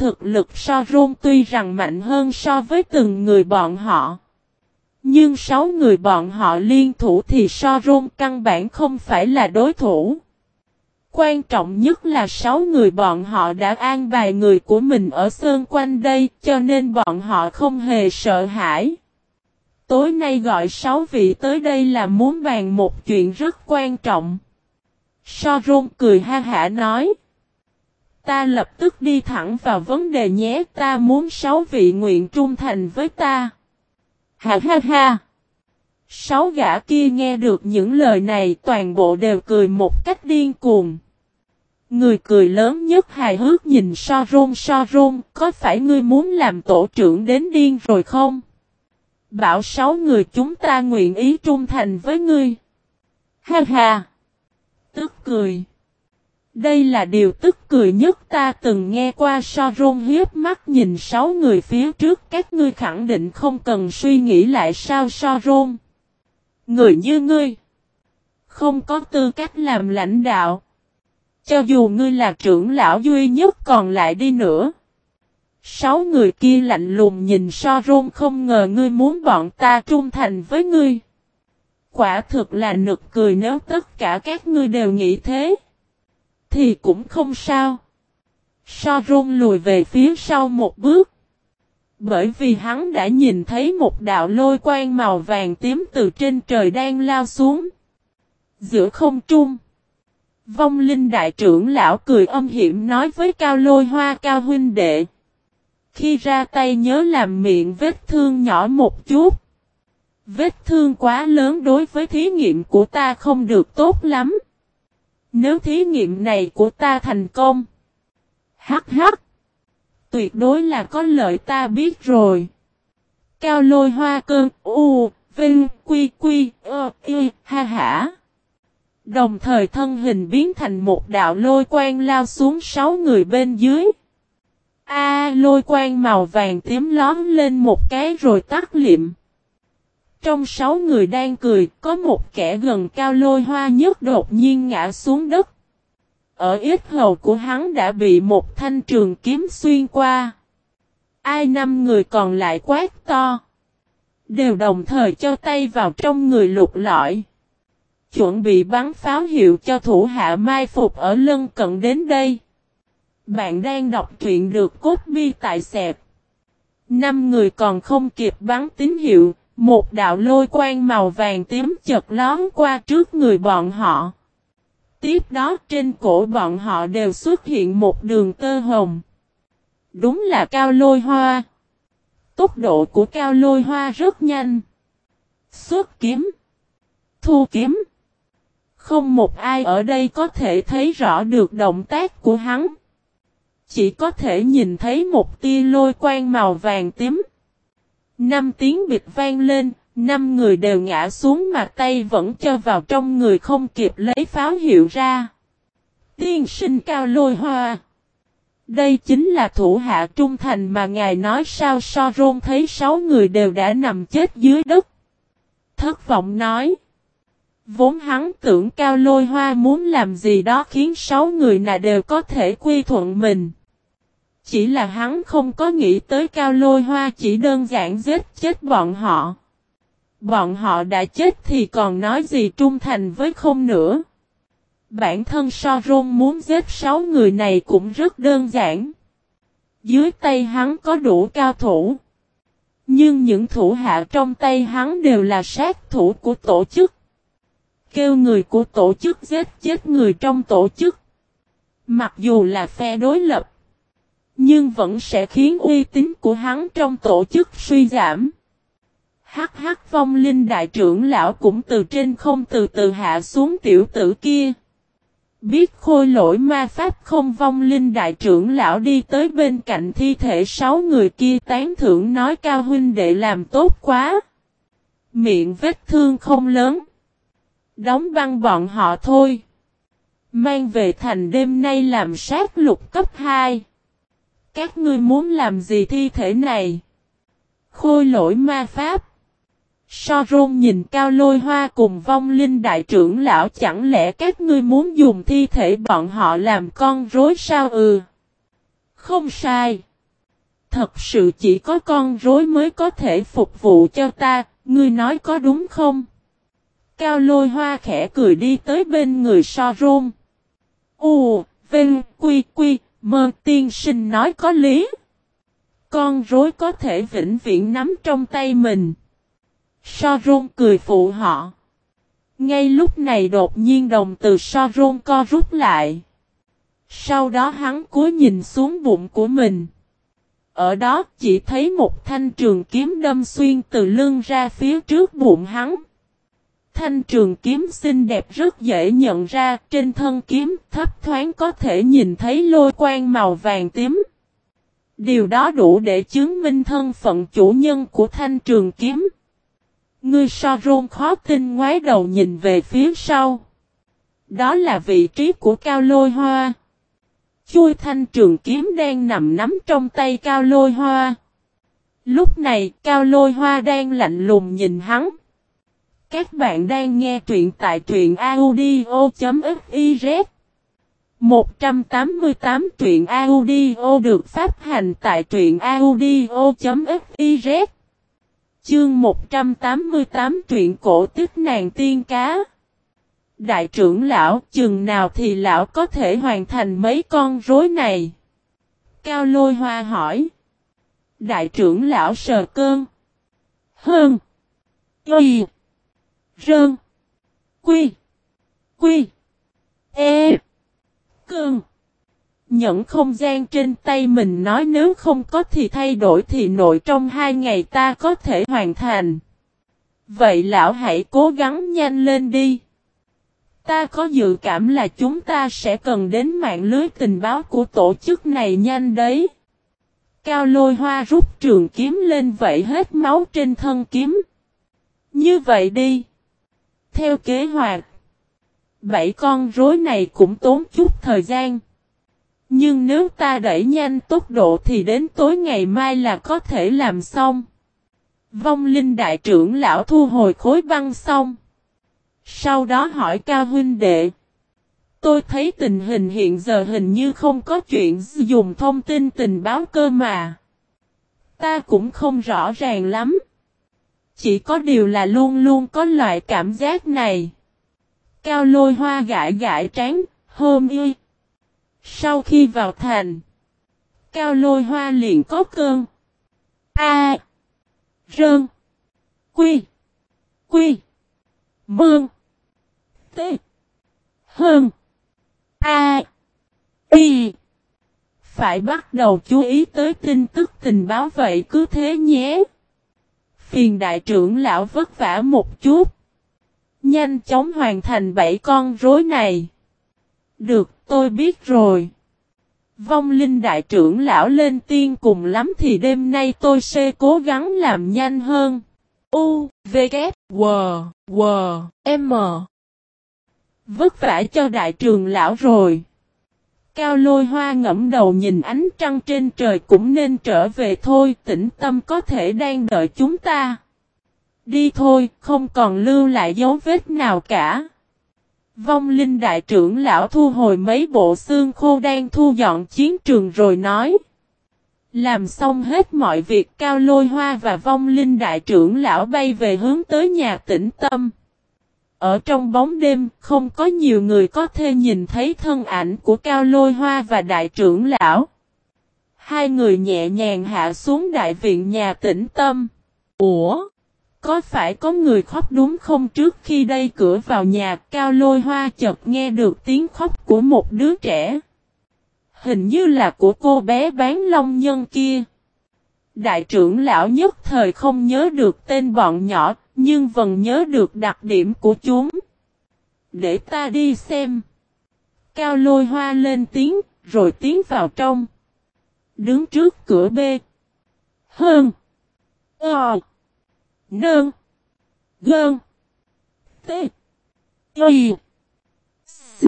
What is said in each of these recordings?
thực lực so rôn tuy rằng mạnh hơn so với từng người bọn họ. Nhưng sáu người bọn họ liên thủ thì so rôn căn bản không phải là đối thủ. Quan trọng nhất là sáu người bọn họ đã an bài người của mình ở sơn quanh đây, cho nên bọn họ không hề sợ hãi. Tối nay gọi sáu vị tới đây là muốn bàn một chuyện rất quan trọng. So rôn cười ha hả nói. Ta lập tức đi thẳng vào vấn đề nhé ta muốn sáu vị nguyện trung thành với ta. Ha ha ha. Sáu gã kia nghe được những lời này toàn bộ đều cười một cách điên cuồng. Người cười lớn nhất hài hước nhìn so rôn so rôn, có phải ngươi muốn làm tổ trưởng đến điên rồi không? Bảo sáu người chúng ta nguyện ý trung thành với ngươi. Ha ha! Tức cười. Đây là điều tức cười nhất ta từng nghe qua so rôn hiếp mắt nhìn sáu người phía trước các ngươi khẳng định không cần suy nghĩ lại sao so rôn. Người như ngươi. Không có tư cách làm lãnh đạo. Cho dù ngươi là trưởng lão duy nhất còn lại đi nữa. Sáu người kia lạnh lùng nhìn so rôn không ngờ ngươi muốn bọn ta trung thành với ngươi. Quả thực là nực cười nếu tất cả các ngươi đều nghĩ thế. Thì cũng không sao. So rôn lùi về phía sau một bước. Bởi vì hắn đã nhìn thấy một đạo lôi quang màu vàng tím từ trên trời đang lao xuống. Giữa không trung. Vong linh đại trưởng lão cười âm hiểm nói với cao lôi hoa cao huynh đệ. Khi ra tay nhớ làm miệng vết thương nhỏ một chút. Vết thương quá lớn đối với thí nghiệm của ta không được tốt lắm. Nếu thí nghiệm này của ta thành công. Hắc hắc. Tuyệt đối là có lợi ta biết rồi. Cao lôi hoa cơn u, vinh, quy quy, ơ, y, ha hả. Đồng thời thân hình biến thành một đạo lôi quang lao xuống sáu người bên dưới. A lôi quang màu vàng tím lóm lên một cái rồi tắt liệm. Trong sáu người đang cười, có một kẻ gần cao lôi hoa nhất đột nhiên ngã xuống đất. Ở ít hầu của hắn đã bị một thanh trường kiếm xuyên qua. Ai năm người còn lại quát to. Đều đồng thời cho tay vào trong người lục lõi. Chuẩn bị bắn pháo hiệu cho thủ hạ mai phục ở lân cận đến đây. Bạn đang đọc truyện được cốt bi tại sẹp. Năm người còn không kịp bắn tín hiệu, một đạo lôi quang màu vàng tím chật lón qua trước người bọn họ. Tiếp đó trên cổ bọn họ đều xuất hiện một đường tơ hồng. Đúng là cao lôi hoa. Tốc độ của cao lôi hoa rất nhanh. Xuất kiếm. Thu kiếm. Không một ai ở đây có thể thấy rõ được động tác của hắn. Chỉ có thể nhìn thấy một tia lôi quang màu vàng tím. Năm tiếng bịt vang lên, năm người đều ngã xuống mà tay vẫn cho vào trong người không kịp lấy pháo hiệu ra. Tiên sinh cao lôi hoa. Đây chính là thủ hạ trung thành mà ngài nói sao so rôn thấy sáu người đều đã nằm chết dưới đất. Thất vọng nói. Vốn hắn tưởng cao lôi hoa muốn làm gì đó khiến sáu người nào đều có thể quy thuận mình. Chỉ là hắn không có nghĩ tới cao lôi hoa chỉ đơn giản giết chết bọn họ. Bọn họ đã chết thì còn nói gì trung thành với không nữa. Bản thân so rôn muốn giết sáu người này cũng rất đơn giản. Dưới tay hắn có đủ cao thủ. Nhưng những thủ hạ trong tay hắn đều là sát thủ của tổ chức. Kêu người của tổ chức giết chết người trong tổ chức. Mặc dù là phe đối lập. Nhưng vẫn sẽ khiến uy tín của hắn trong tổ chức suy giảm. Hắc hắc, vong linh đại trưởng lão cũng từ trên không từ từ hạ xuống tiểu tử kia. Biết khôi lỗi ma pháp không, vong linh đại trưởng lão đi tới bên cạnh thi thể sáu người kia tán thưởng nói cao huynh đệ làm tốt quá. Miệng vết thương không lớn. Đóng băng bọn họ thôi. Mang về thành đêm nay làm sát lục cấp 2. Các ngươi muốn làm gì thi thể này? Khôi lỗi ma pháp. So rôn nhìn cao lôi hoa cùng vong linh đại trưởng lão chẳng lẽ các ngươi muốn dùng thi thể bọn họ làm con rối sao ừ. Không sai. Thật sự chỉ có con rối mới có thể phục vụ cho ta, ngươi nói có đúng không? Cao lôi hoa khẽ cười đi tới bên người so rôn. U, Vinh, Quy, Quy, Mơ tiên sinh nói có lý. Con rối có thể vĩnh viễn nắm trong tay mình. So rôn cười phụ họ. Ngay lúc này đột nhiên đồng từ so rôn co rút lại. Sau đó hắn cúi nhìn xuống bụng của mình. Ở đó chỉ thấy một thanh trường kiếm đâm xuyên từ lưng ra phía trước bụng hắn. Thanh trường kiếm xinh đẹp rất dễ nhận ra, trên thân kiếm thấp thoáng có thể nhìn thấy lôi quang màu vàng tím. Điều đó đủ để chứng minh thân phận chủ nhân của thanh trường kiếm. Ngươi so rôn khó tin ngoái đầu nhìn về phía sau. Đó là vị trí của cao lôi hoa. Chui thanh trường kiếm đang nằm nắm trong tay cao lôi hoa. Lúc này cao lôi hoa đang lạnh lùng nhìn hắn. Các bạn đang nghe truyện tại truyện audio.fiz 188 truyện audio được phát hành tại truyện audio.fiz Chương 188 truyện cổ tích nàng tiên cá Đại trưởng lão, chừng nào thì lão có thể hoàn thành mấy con rối này? Cao lôi hoa hỏi. Đại trưởng lão sờ cơn. Hơn. Y. Rơn. Quy. Quy. E. cường Nhận không gian trên tay mình nói nếu không có thì thay đổi thì nội trong hai ngày ta có thể hoàn thành. Vậy lão hãy cố gắng nhanh lên đi. Ta có dự cảm là chúng ta sẽ cần đến mạng lưới tình báo của tổ chức này nhanh đấy. Cao lôi hoa rút trường kiếm lên vậy hết máu trên thân kiếm. Như vậy đi. Theo kế hoạch. Bảy con rối này cũng tốn chút thời gian. Nhưng nếu ta đẩy nhanh tốc độ thì đến tối ngày mai là có thể làm xong. Vong linh đại trưởng lão thu hồi khối băng xong. Sau đó hỏi cao huynh đệ. Tôi thấy tình hình hiện giờ hình như không có chuyện dùng thông tin tình báo cơ mà. Ta cũng không rõ ràng lắm. Chỉ có điều là luôn luôn có loại cảm giác này. Cao lôi hoa gãi gãi trán, hôm y. Sau khi vào thành, cao lôi hoa liền có cơn. A. Rơn. Quy. Quy. Mương. T. Hơn. A. Y. Phải bắt đầu chú ý tới tin tức tình báo vậy cứ thế nhé. Phiền đại trưởng lão vất vả một chút. Nhanh chóng hoàn thành bảy con rối này. Được, tôi biết rồi. Vong linh đại trưởng lão lên tiên cùng lắm thì đêm nay tôi sẽ cố gắng làm nhanh hơn. U, V, K, W, W, M. Vất vả cho đại trường lão rồi. Cao lôi hoa ngẫm đầu nhìn ánh trăng trên trời cũng nên trở về thôi, tĩnh tâm có thể đang đợi chúng ta. Đi thôi, không còn lưu lại dấu vết nào cả. Vong linh đại trưởng lão thu hồi mấy bộ xương khô đang thu dọn chiến trường rồi nói. Làm xong hết mọi việc cao lôi hoa và vong linh đại trưởng lão bay về hướng tới nhà tĩnh tâm. Ở trong bóng đêm, không có nhiều người có thể nhìn thấy thân ảnh của Cao Lôi Hoa và Đại trưởng lão. Hai người nhẹ nhàng hạ xuống đại viện nhà tĩnh tâm. Ủa? Có phải có người khóc đúng không trước khi đây cửa vào nhà Cao Lôi Hoa chợt nghe được tiếng khóc của một đứa trẻ. Hình như là của cô bé bán long nhân kia. Đại trưởng lão nhất thời không nhớ được tên bọn nhỏ, nhưng vẫn nhớ được đặc điểm của chúng. Để ta đi xem. Cao lôi hoa lên tiếng, rồi tiến vào trong. Đứng trước cửa b Hơn. Ờ. Nơn. Gơn. T. Y. S.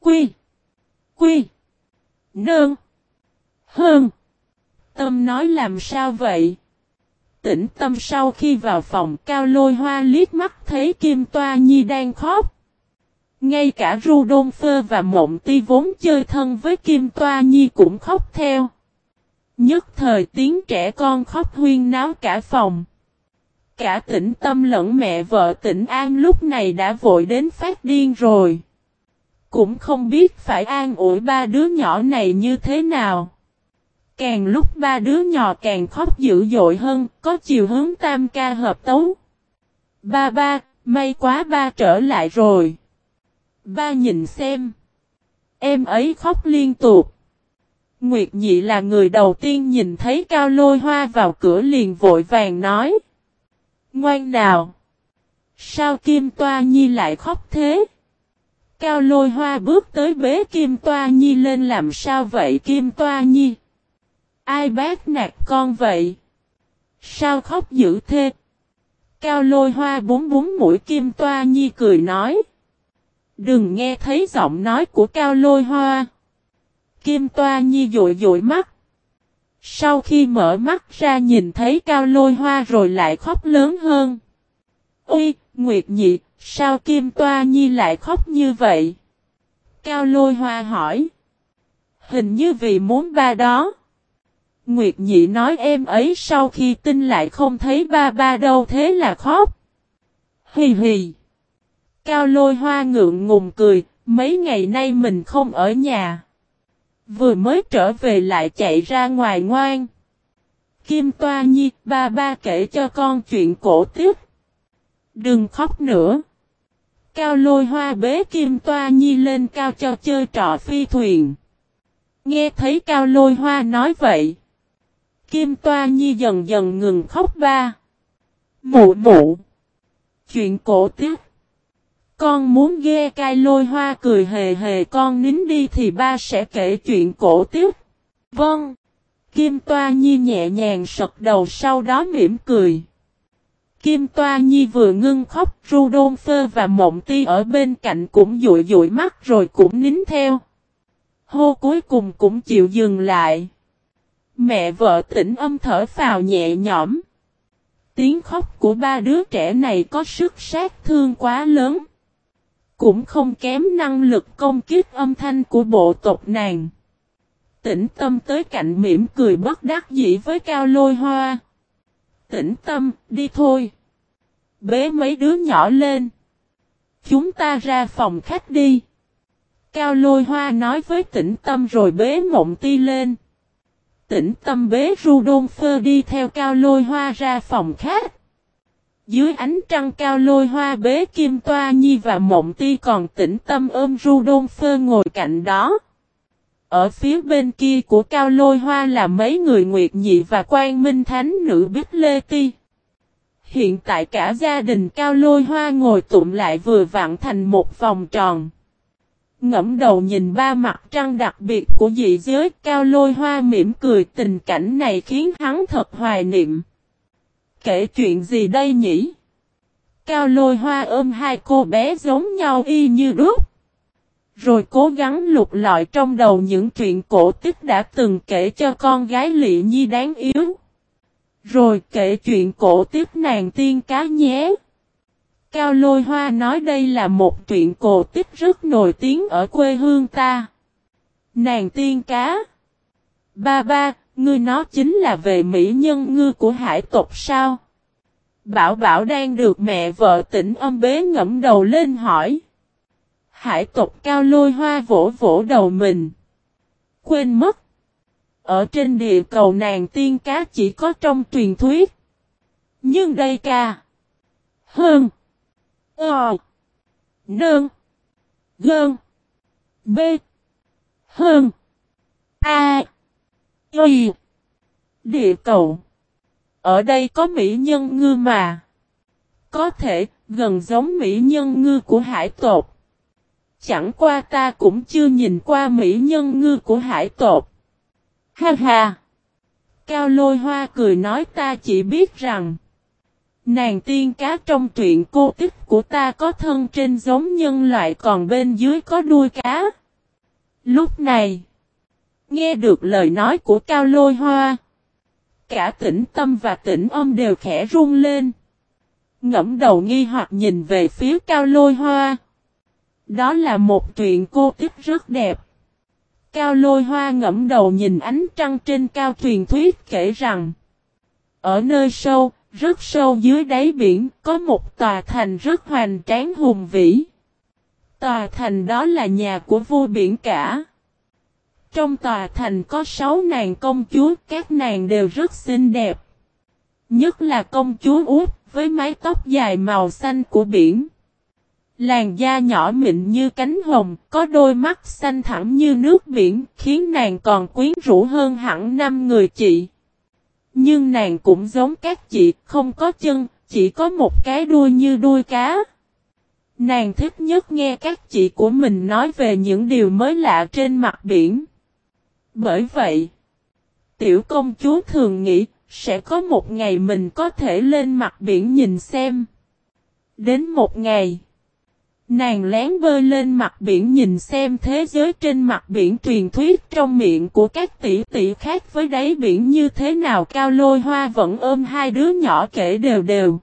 Quy. Quy. Nơn. Hơn. Tâm nói làm sao vậy? Tĩnh tâm sau khi vào phòng, cao lôi hoa liếc mắt thấy Kim Toa Nhi đang khóc. Ngay cả Rudolph và Mộng Ti vốn chơi thân với Kim Toa Nhi cũng khóc theo. Nhất thời tiếng trẻ con khóc huyên náo cả phòng. Cả tỉnh tâm lẫn mẹ vợ tỉnh An lúc này đã vội đến phát điên rồi. Cũng không biết phải an ủi ba đứa nhỏ này như thế nào. Càng lúc ba đứa nhỏ càng khóc dữ dội hơn, có chiều hướng tam ca hợp tấu. Ba ba, may quá ba trở lại rồi. Ba nhìn xem. Em ấy khóc liên tục. Nguyệt Nhị là người đầu tiên nhìn thấy Cao Lôi Hoa vào cửa liền vội vàng nói. Ngoan nào! Sao Kim Toa Nhi lại khóc thế? Cao Lôi Hoa bước tới bế Kim Toa Nhi lên làm sao vậy Kim Toa Nhi? Ai bác nạt con vậy? Sao khóc dữ thế? Cao Lôi Hoa búng búng mũi Kim Toa Nhi cười nói. Đừng nghe thấy giọng nói của Cao Lôi Hoa. Kim Toa Nhi dụi dụi mắt. Sau khi mở mắt ra nhìn thấy Cao Lôi Hoa rồi lại khóc lớn hơn. Ôi, Nguyệt Nhị, sao Kim Toa Nhi lại khóc như vậy? Cao Lôi Hoa hỏi. Hình như vì muốn ba đó. Nguyệt Nhị nói em ấy sau khi tin lại không thấy ba ba đâu thế là khóc. Hì hì. Cao lôi hoa ngượng ngùng cười, mấy ngày nay mình không ở nhà. Vừa mới trở về lại chạy ra ngoài ngoan. Kim Toa Nhi, ba ba kể cho con chuyện cổ tiếp. Đừng khóc nữa. Cao lôi hoa bế Kim Toa Nhi lên cao cho chơi trò phi thuyền. Nghe thấy Cao lôi hoa nói vậy. Kim Toa Nhi dần dần ngừng khóc ba. Mụ mụ. Chuyện cổ tiếp. Con muốn ghe cai lôi hoa cười hề hề, con nín đi thì ba sẽ kể chuyện cổ tiếp. Vâng. Kim Toa Nhi nhẹ nhàng sật đầu sau đó mỉm cười. Kim Toa Nhi vừa ngưng khóc Rudolph và Mộng Ti ở bên cạnh cũng dụi dụi mắt rồi cũng nín theo. Hô cuối cùng cũng chịu dừng lại. Mẹ vợ tỉnh âm thở phào nhẹ nhõm. Tiếng khóc của ba đứa trẻ này có sức sát thương quá lớn. Cũng không kém năng lực công kích âm thanh của bộ tộc nàng. Tĩnh tâm tới cạnh mỉm cười bất đắc dĩ với cao lôi hoa. Tĩnh tâm, đi thôi. Bế mấy đứa nhỏ lên. Chúng ta ra phòng khách đi. Cao lôi hoa nói với tĩnh tâm rồi bế mộng ti lên. Tĩnh tâm bế Rudolfo đi theo cao lôi hoa ra phòng khác Dưới ánh trăng cao lôi hoa bế kim toa nhi và mộng ti còn tĩnh tâm ôm Rudolfo ngồi cạnh đó. Ở phía bên kia của cao lôi hoa là mấy người nguyệt nhị và quan minh thánh nữ Bích Lê Ti. Hiện tại cả gia đình cao lôi hoa ngồi tụm lại vừa vặn thành một vòng tròn. Ngẫm đầu nhìn ba mặt trăng đặc biệt của dị giới, cao lôi hoa mỉm cười, tình cảnh này khiến hắn thật hoài niệm. Kể chuyện gì đây nhỉ? Cao lôi hoa ôm hai cô bé giống nhau y như đúc. Rồi cố gắng lục lọi trong đầu những chuyện cổ tích đã từng kể cho con gái Lị Nhi đáng yếu. Rồi kể chuyện cổ tích nàng tiên cá nhé. Cao Lôi Hoa nói đây là một truyện cổ tích rất nổi tiếng ở quê hương ta. Nàng tiên cá. Ba ba, ngươi nói chính là về mỹ nhân ngư của hải tộc sao? Bảo Bảo đang được mẹ vợ tỉnh âm bế ngẫm đầu lên hỏi. Hải tộc Cao Lôi Hoa vỗ vỗ đầu mình. Quên mất. Ở trên địa cầu nàng tiên cá chỉ có trong truyền thuyết. Nhưng đây ca. Hơn. Ờ. Nương. Gơn. B. Hơn. A. Y. Địa cầu. Ở đây có mỹ nhân ngư mà. Có thể, gần giống mỹ nhân ngư của hải tột. Chẳng qua ta cũng chưa nhìn qua mỹ nhân ngư của hải tột. Ha ha! Cao lôi hoa cười nói ta chỉ biết rằng Nàng tiên cá trong truyện cô tích của ta có thân trên giống nhân loại còn bên dưới có đuôi cá. Lúc này, nghe được lời nói của Cao Lôi Hoa, cả tỉnh tâm và tỉnh âm đều khẽ run lên. Ngẫm đầu nghi hoặc nhìn về phía Cao Lôi Hoa. Đó là một truyện cô tích rất đẹp. Cao lôi hoa ngẫm đầu nhìn ánh trăng trên cao truyền thuyết kể rằng Ở nơi sâu, rất sâu dưới đáy biển có một tòa thành rất hoành tráng hùng vĩ. Tòa thành đó là nhà của vua biển cả. Trong tòa thành có sáu nàng công chúa, các nàng đều rất xinh đẹp. Nhất là công chúa út với mái tóc dài màu xanh của biển. Làn da nhỏ mịn như cánh hồng, có đôi mắt xanh thẳm như nước biển, khiến nàng còn quyến rũ hơn hẳn năm người chị. Nhưng nàng cũng giống các chị, không có chân, chỉ có một cái đuôi như đuôi cá. Nàng thích nhất nghe các chị của mình nói về những điều mới lạ trên mặt biển. Bởi vậy, tiểu công chúa thường nghĩ sẽ có một ngày mình có thể lên mặt biển nhìn xem. Đến một ngày, nàng lén bơi lên mặt biển nhìn xem thế giới trên mặt biển truyền thuyết trong miệng của các tỷ tỷ khác với đáy biển như thế nào cao lôi hoa vẫn ôm hai đứa nhỏ kể đều đều.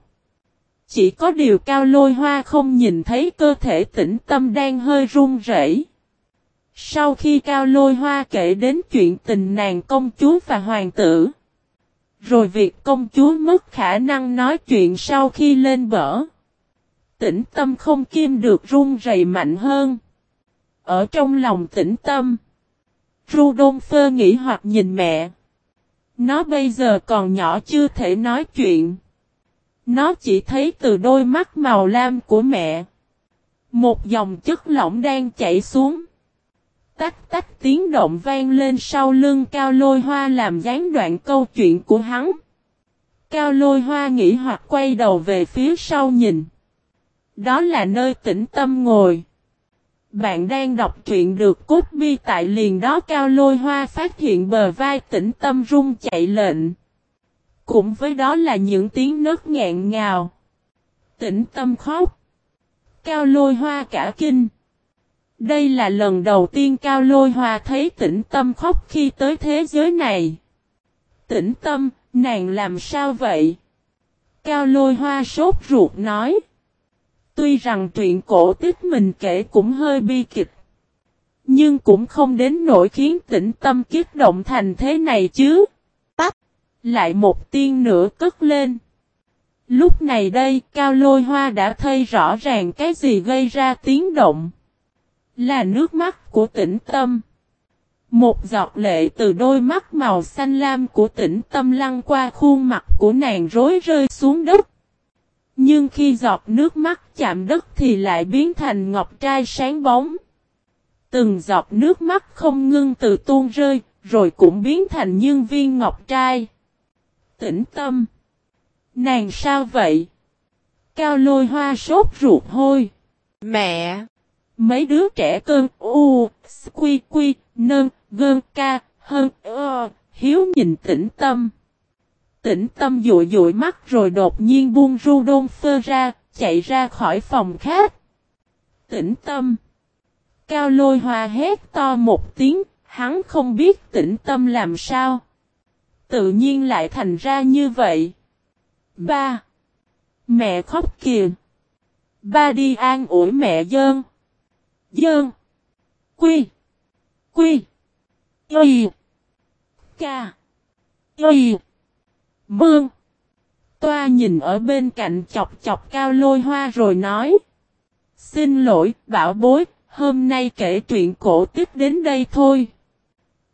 Chỉ có điều cao lôi hoa không nhìn thấy cơ thể tĩnh tâm đang hơi run rẩy. Sau khi cao lôi hoa kể đến chuyện tình nàng công chúa và hoàng tử. Rồi việc công chúa mất khả năng nói chuyện sau khi lên bờ. Tĩnh tâm không kim được run rẩy mạnh hơn. Ở trong lòng tĩnh tâm. Rudolfo nghĩ hoặc nhìn mẹ. Nó bây giờ còn nhỏ chưa thể nói chuyện. Nó chỉ thấy từ đôi mắt màu lam của mẹ. Một dòng chất lỏng đang chảy xuống. Tách tách tiếng động vang lên sau lưng cao lôi hoa làm gián đoạn câu chuyện của hắn. Cao lôi hoa nghĩ hoặc quay đầu về phía sau nhìn. Đó là nơi tĩnh tâm ngồi. Bạn đang đọc truyện được cốt bi tại liền đó cao lôi hoa phát hiện bờ vai tĩnh tâm rung chạy lệnh. Cũng với đó là những tiếng nớt ngẹn ngào. Tĩnh tâm khóc. Cao lôi hoa cả kinh. Đây là lần đầu tiên Cao Lôi Hoa thấy tĩnh tâm khóc khi tới thế giới này. Tĩnh tâm, nàng làm sao vậy? Cao Lôi Hoa sốt ruột nói. Tuy rằng truyện cổ tích mình kể cũng hơi bi kịch. Nhưng cũng không đến nỗi khiến tĩnh tâm kiếp động thành thế này chứ. Tắt. Lại một tiên nữa cất lên. Lúc này đây, Cao Lôi Hoa đã thấy rõ ràng cái gì gây ra tiếng động. Là nước mắt của tĩnh tâm. Một giọt lệ từ đôi mắt màu xanh lam của tĩnh tâm lăn qua khuôn mặt của nàng rối rơi xuống đất. Nhưng khi giọt nước mắt chạm đất thì lại biến thành ngọc trai sáng bóng. Từng giọt nước mắt không ngưng từ tuôn rơi, rồi cũng biến thành nhân viên ngọc trai. Tĩnh tâm. Nàng sao vậy? Cao lôi hoa sốt ruột hôi. Mẹ! Mấy đứa trẻ cơn u, quy quy, nơn, gơn ca, hơn, ơ, hiếu nhìn tĩnh tâm. Tĩnh tâm dụi dụi mắt rồi đột nhiên buông ru đôn phơ ra, chạy ra khỏi phòng khác. Tĩnh tâm. Cao lôi hoa hét to một tiếng, hắn không biết tĩnh tâm làm sao. Tự nhiên lại thành ra như vậy. Ba. Mẹ khóc kìa. Ba đi an ủi mẹ dơn. Dơn. Quy. Quy. Y. Ca. Y. Bương. Toa nhìn ở bên cạnh chọc chọc cao lôi hoa rồi nói. Xin lỗi, bảo bối, hôm nay kể chuyện cổ tiếp đến đây thôi.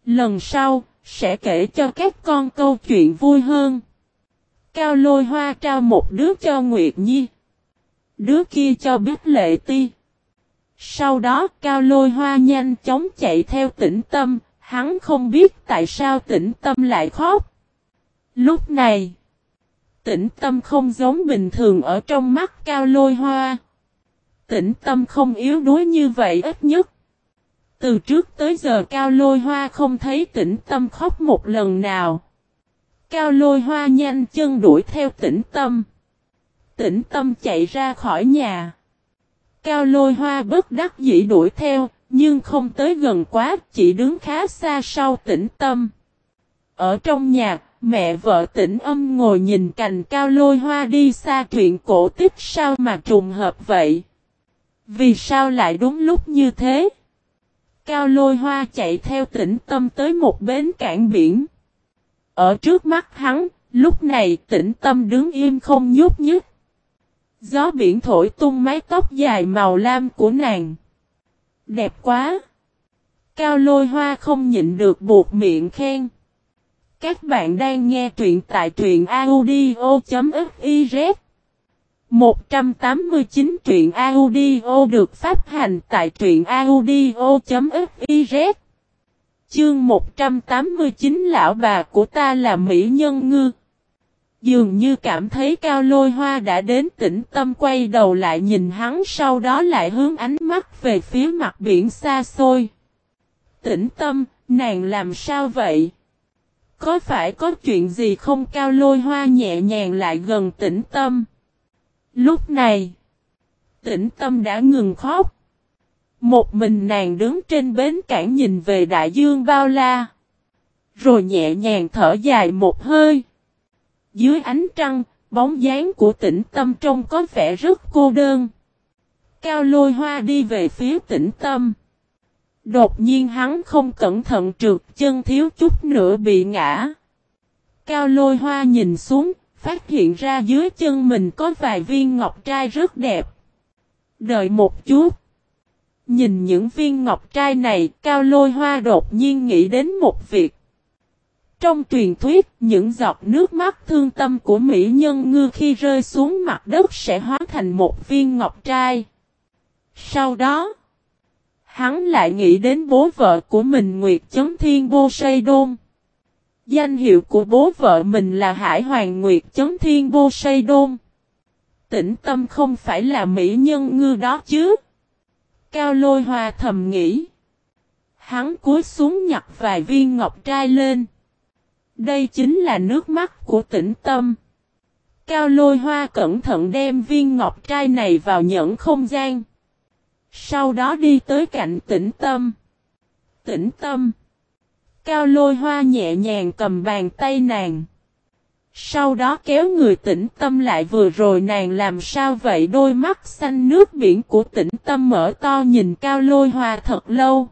Lần sau, sẽ kể cho các con câu chuyện vui hơn. Cao lôi hoa trao một đứa cho Nguyệt Nhi. Đứa kia cho biết lệ ti. Sau đó cao lôi hoa nhanh chóng chạy theo tĩnh tâm, hắn không biết tại sao tĩnh tâm lại khóc. Lúc này, tĩnh tâm không giống bình thường ở trong mắt cao lôi hoa. Tĩnh tâm không yếu đuối như vậy ít nhất. Từ trước tới giờ cao lôi hoa không thấy tĩnh tâm khóc một lần nào. Cao lôi hoa nhanh chân đuổi theo tĩnh tâm. Tĩnh tâm chạy ra khỏi nhà. Cao lôi hoa bất đắc dĩ đuổi theo, nhưng không tới gần quá, chỉ đứng khá xa sau tĩnh tâm. Ở trong nhà, mẹ vợ tĩnh âm ngồi nhìn cành cao lôi hoa đi xa chuyện cổ tích sao mà trùng hợp vậy? Vì sao lại đúng lúc như thế? Cao lôi hoa chạy theo tĩnh tâm tới một bến cảng biển. Ở trước mắt hắn, lúc này tĩnh tâm đứng im không nhúc nhích. Gió biển thổi tung mái tóc dài màu lam của nàng. Đẹp quá! Cao lôi hoa không nhịn được buộc miệng khen. Các bạn đang nghe truyện tại truyện audio.fiz 189 truyện audio được phát hành tại truyện audio.fiz Chương 189 lão bà của ta là Mỹ Nhân Ngư Dường như cảm thấy cao lôi hoa đã đến tĩnh tâm quay đầu lại nhìn hắn sau đó lại hướng ánh mắt về phía mặt biển xa xôi. Tĩnh tâm, nàng làm sao vậy? Có phải có chuyện gì không cao lôi hoa nhẹ nhàng lại gần tĩnh tâm? Lúc này, tĩnh tâm đã ngừng khóc. Một mình nàng đứng trên bến cảng nhìn về đại dương bao la. Rồi nhẹ nhàng thở dài một hơi. Dưới ánh trăng, bóng dáng của tĩnh tâm trông có vẻ rất cô đơn. Cao lôi hoa đi về phía tĩnh tâm. Đột nhiên hắn không cẩn thận trượt chân thiếu chút nữa bị ngã. Cao lôi hoa nhìn xuống, phát hiện ra dưới chân mình có vài viên ngọc trai rất đẹp. Đợi một chút. Nhìn những viên ngọc trai này, Cao lôi hoa đột nhiên nghĩ đến một việc. Trong truyền thuyết, những giọt nước mắt thương tâm của mỹ nhân ngư khi rơi xuống mặt đất sẽ hóa thành một viên ngọc trai. Sau đó, hắn lại nghĩ đến bố vợ của mình Nguyệt Chấn Thiên Bô Sây Đôn. Danh hiệu của bố vợ mình là Hải Hoàng Nguyệt Chấn Thiên Bô Sây Đôn. Tĩnh tâm không phải là mỹ nhân ngư đó chứ. Cao lôi hoa thầm nghĩ. Hắn cúi xuống nhặt vài viên ngọc trai lên. Đây chính là nước mắt của tĩnh tâm. Cao lôi hoa cẩn thận đem viên ngọc trai này vào nhẫn không gian. Sau đó đi tới cạnh tĩnh tâm. Tĩnh tâm. Cao lôi hoa nhẹ nhàng cầm bàn tay nàng. Sau đó kéo người tĩnh tâm lại vừa rồi nàng làm sao vậy đôi mắt xanh nước biển của tĩnh tâm mở to nhìn cao lôi hoa thật lâu.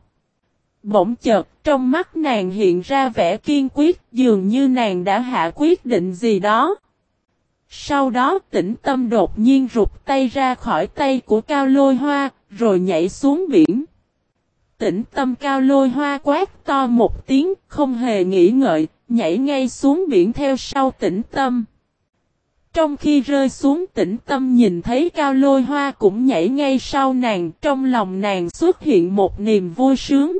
Bỗng chợt trong mắt nàng hiện ra vẻ kiên quyết dường như nàng đã hạ quyết định gì đó. Sau đó tĩnh tâm đột nhiên rụt tay ra khỏi tay của cao lôi hoa, rồi nhảy xuống biển. Tĩnh tâm cao lôi hoa quát to một tiếng, không hề nghĩ ngợi, nhảy ngay xuống biển theo sau tĩnh tâm. Trong khi rơi xuống tĩnh tâm nhìn thấy cao lôi hoa cũng nhảy ngay sau nàng, trong lòng nàng xuất hiện một niềm vui sướng.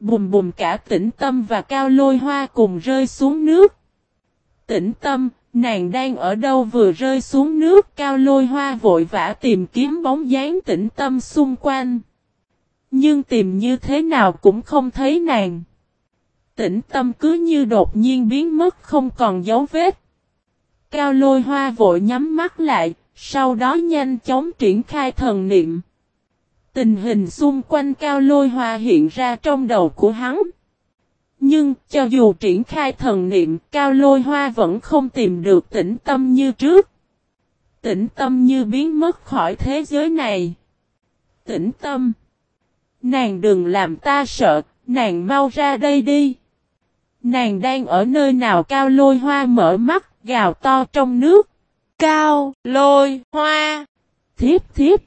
Bùm bùm cả tĩnh tâm và cao lôi hoa cùng rơi xuống nước. Tĩnh tâm, nàng đang ở đâu vừa rơi xuống nước cao lôi hoa vội vã tìm kiếm bóng dáng tĩnh tâm xung quanh. Nhưng tìm như thế nào cũng không thấy nàng. Tĩnh tâm cứ như đột nhiên biến mất không còn dấu vết. Cao lôi hoa vội nhắm mắt lại, sau đó nhanh chóng triển khai thần niệm. Tình hình xung quanh cao lôi hoa hiện ra trong đầu của hắn. Nhưng cho dù triển khai thần niệm cao lôi hoa vẫn không tìm được tĩnh tâm như trước. Tĩnh tâm như biến mất khỏi thế giới này. Tĩnh tâm. Nàng đừng làm ta sợ, nàng mau ra đây đi. Nàng đang ở nơi nào cao lôi hoa mở mắt, gào to trong nước. Cao, lôi, hoa. Thiếp thiếp.